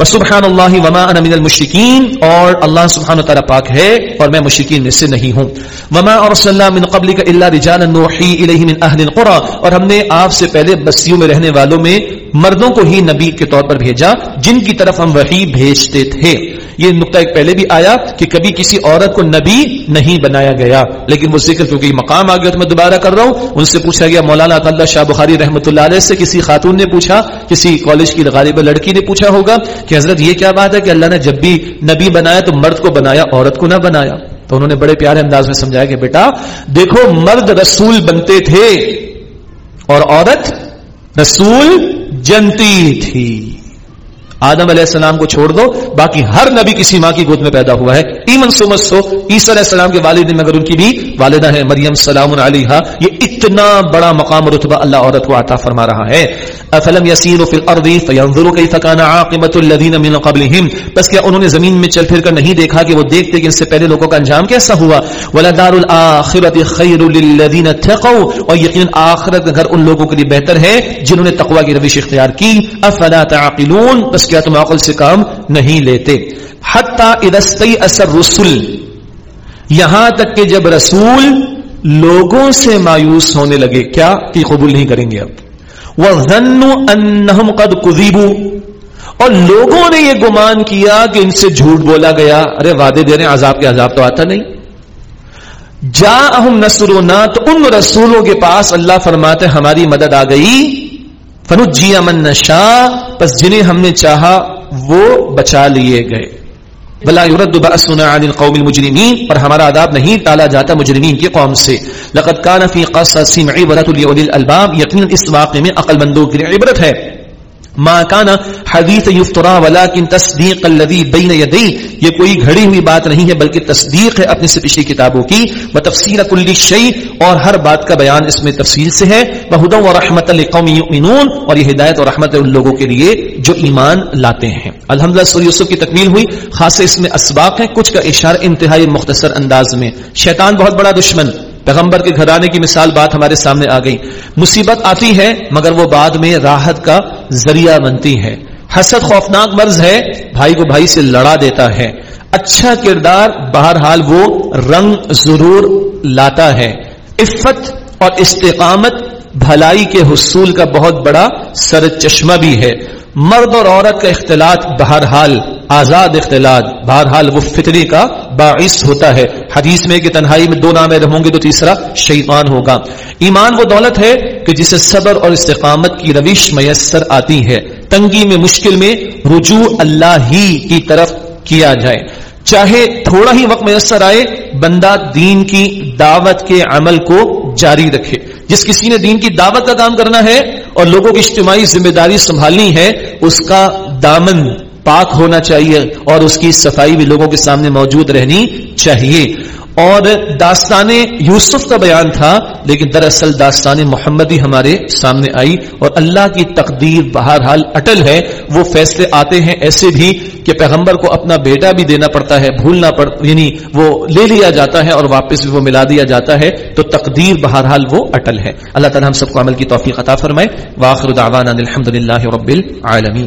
سبحان اللہ وما انا من المشرکین، اور اللہ سبحان و تعالی پاک ہے اور میں مشرکین میں سے نہیں ہوں۔ وما ارسلنا من قبل کا الا رجالا نوحی الیہ من اهل القرى، اور ہم نے آپ سے پہلے بستیوں میں رہنے والوں میں مردوں کو ہی نبی کے طور پر بھیجا، جن کی طرف ہم وحی بھیجتے تھے۔ یہ نقطہ ایک پہلے بھی آیا کہ کبھی کسی عورت کو نبی نہیں بنایا گیا۔ لیکن وہ ذکر کیونکہ مقام آ گیا تو میں دوبارہ کر رہا ہوں، ان سے پوچھا گیا، مولانا طلّہ شاہ بخاری رحمۃ اللہ علیہ سے کسی خاتون نے پوچھا، کسی کالج کی غالب لڑکی نے پوچھا ہوگا کہ حضرت یہ کیا بات ہے کہ اللہ نے جب بھی نبی بنایا تو مرد کو بنایا، عورت کو نہ بنایا۔ تو انہوں نے بڑے پیارے انداز میں سمجھایا کہ بیٹا، دیکھو مرد رسول بنتے تھے اور عورت رسول جنتی تھی۔ آدم علیہ السلام کو چھوڑ دو، باقی ہر نبی کسی ماں کی گود میں پیدا ہوا ہے۔ ایمن سمجھ سو عیسی علیہ السلام کے والد مگر ان کی بھی والدہ ہے مریم سلام علیہ یہ اتنا بڑا مقام رتبہ اللہ عورت کو عطا فرما رہا ہے۔ افلم یسیر فی الارض فینظروا کیف کان عاقبۃ الذین من قبلهم بس کیا انہوں نے زمین میں چل پھر کر نہیں دیکھا کہ وہ دیکھتے کہ ان سے پہلے لوگوں کا انجام کیسا ہوا؟ ولا دار الاخرۃ خیر للذین اتقوا۔ اور یقینا آخرت کا گھر ان لوگوں کے لیے بہتر ہے، جنہوں نے تقوی کی روش اختیار کی، افلا تعقلون؟ بس کیا تم عقل سے کام نہیں لیتے۔ حتی ادستی اثر رسول یہاں تک کہ جب رسول لوگوں سے مایوس ہونے لگے، کیا کہ قبول نہیں کریں گے اب؟ وہ قد کزیبو اور لوگوں نے یہ گمان کیا کہ ان سے جھوٹ بولا گیا۔ ارے وعدے دینے عذاب کے عذاب تو آتا نہیں۔ جا اہم نسر تو ان رسولوں کے پاس اللہ فرماتے ہماری مدد آ گئی۔ فنجی امن نشا بس جنہیں ہم نے چاہا وہ بچا لیے گئے۔ بلا يرد بأسنا عن القوم المجرمين پر ہمارا عذاب نہیں ٹالا جاتا مجرمین کی قوم سے۔ لقد كان في قصص عبرة لأولي الألباب، یقینا اس واقعے میں عقل مندوں کے لیے عبرت ہے۔ ما كان حدیث یفترا ولكن تصدیق الذي بين يدي یہ کوئی گھڑی ہوئی بات نہیں ہے بلکہ تصدیق ہے اپنے سے پچھلی کتابوں کی۔ وتفسیر كل شيء اور ہر بات کا بیان اس میں تفصیل سے ہے۔ وهدى ورحمه لقوم يؤمنون اور یہ ہدایت اور رحمت ان لوگوں کے لیے جو ایمان لاتے ہیں۔ الحمدللہ سورہ یوسف کی تکمیل ہوئی۔ خاص اس میں اسباق ہیں۔ کچھ کا اشارہ انتہائی مختصر انداز میں۔ شیطان بہت بڑا دشمن۔ پیغمبر کے گھرانے کی مثال بات ہمارے سامنے آ گئی۔ مصیبت آتی ہے مگر وہ بعد میں راحت کا ذریعہ بنتی ہے حسد خوفناک مرض ہے، بھائی کو بھائی سے لڑا دیتا ہے۔ اچھا کردار، بہرحال وہ رنگ ضرور لاتا ہے۔ عفت اور استقامت، بھلائی کے حصول کا بہت بڑا سر چشمہ بھی ہے۔ مرد اور عورت کا اختلاط بہرحال آزاد اختلاط، بہرحال وہ فطری کا باعث ہوتا ہے۔ حدیث میں کہ تنہائی میں دو نامے رہوں گے تو تیسرا شیطان ہوگا۔ ایمان وہ دولت ہے کہ جسے صبر اور استقامت کی روش میسر آتی ہے۔ تنگی میں، مشکل میں رجوع اللہ ہی کی طرف کیا جائے۔ چاہے تھوڑا ہی وقت میسر آئے، بندہ دین کی دعوت کے عمل کو جاری رکھے۔ جس کسی نے دین کی دعوت کا کام کرنا ہے اور لوگوں کی اجتماعی ذمہ داری سنبھالنی ہے، اس کا دامن پاک ہونا چاہیے اور اس کی صفائی بھی لوگوں کے سامنے موجود رہنی چاہیے۔ اور داستان یوسف کا بیان تھا، لیکن دراصل داستان محمدی ہمارے سامنے آئی اور اللہ کی تقدیر بہرحال اٹل ہے۔ وہ فیصلے آتے ہیں ایسے بھی کہ پیغمبر کو اپنا بیٹا بھی دینا پڑتا ہے، بھولنا پڑ یعنی وہ لے لیا جاتا ہے اور واپس بھی وہ ملا دیا جاتا ہے۔ تو تقدیر بہرحال وہ اٹل ہے۔ اللہ تعالیٰ ہم سب کو عمل کی توفیق عطا فرمائے۔ واخر دعوانا الحمد للہ رب العالمین۔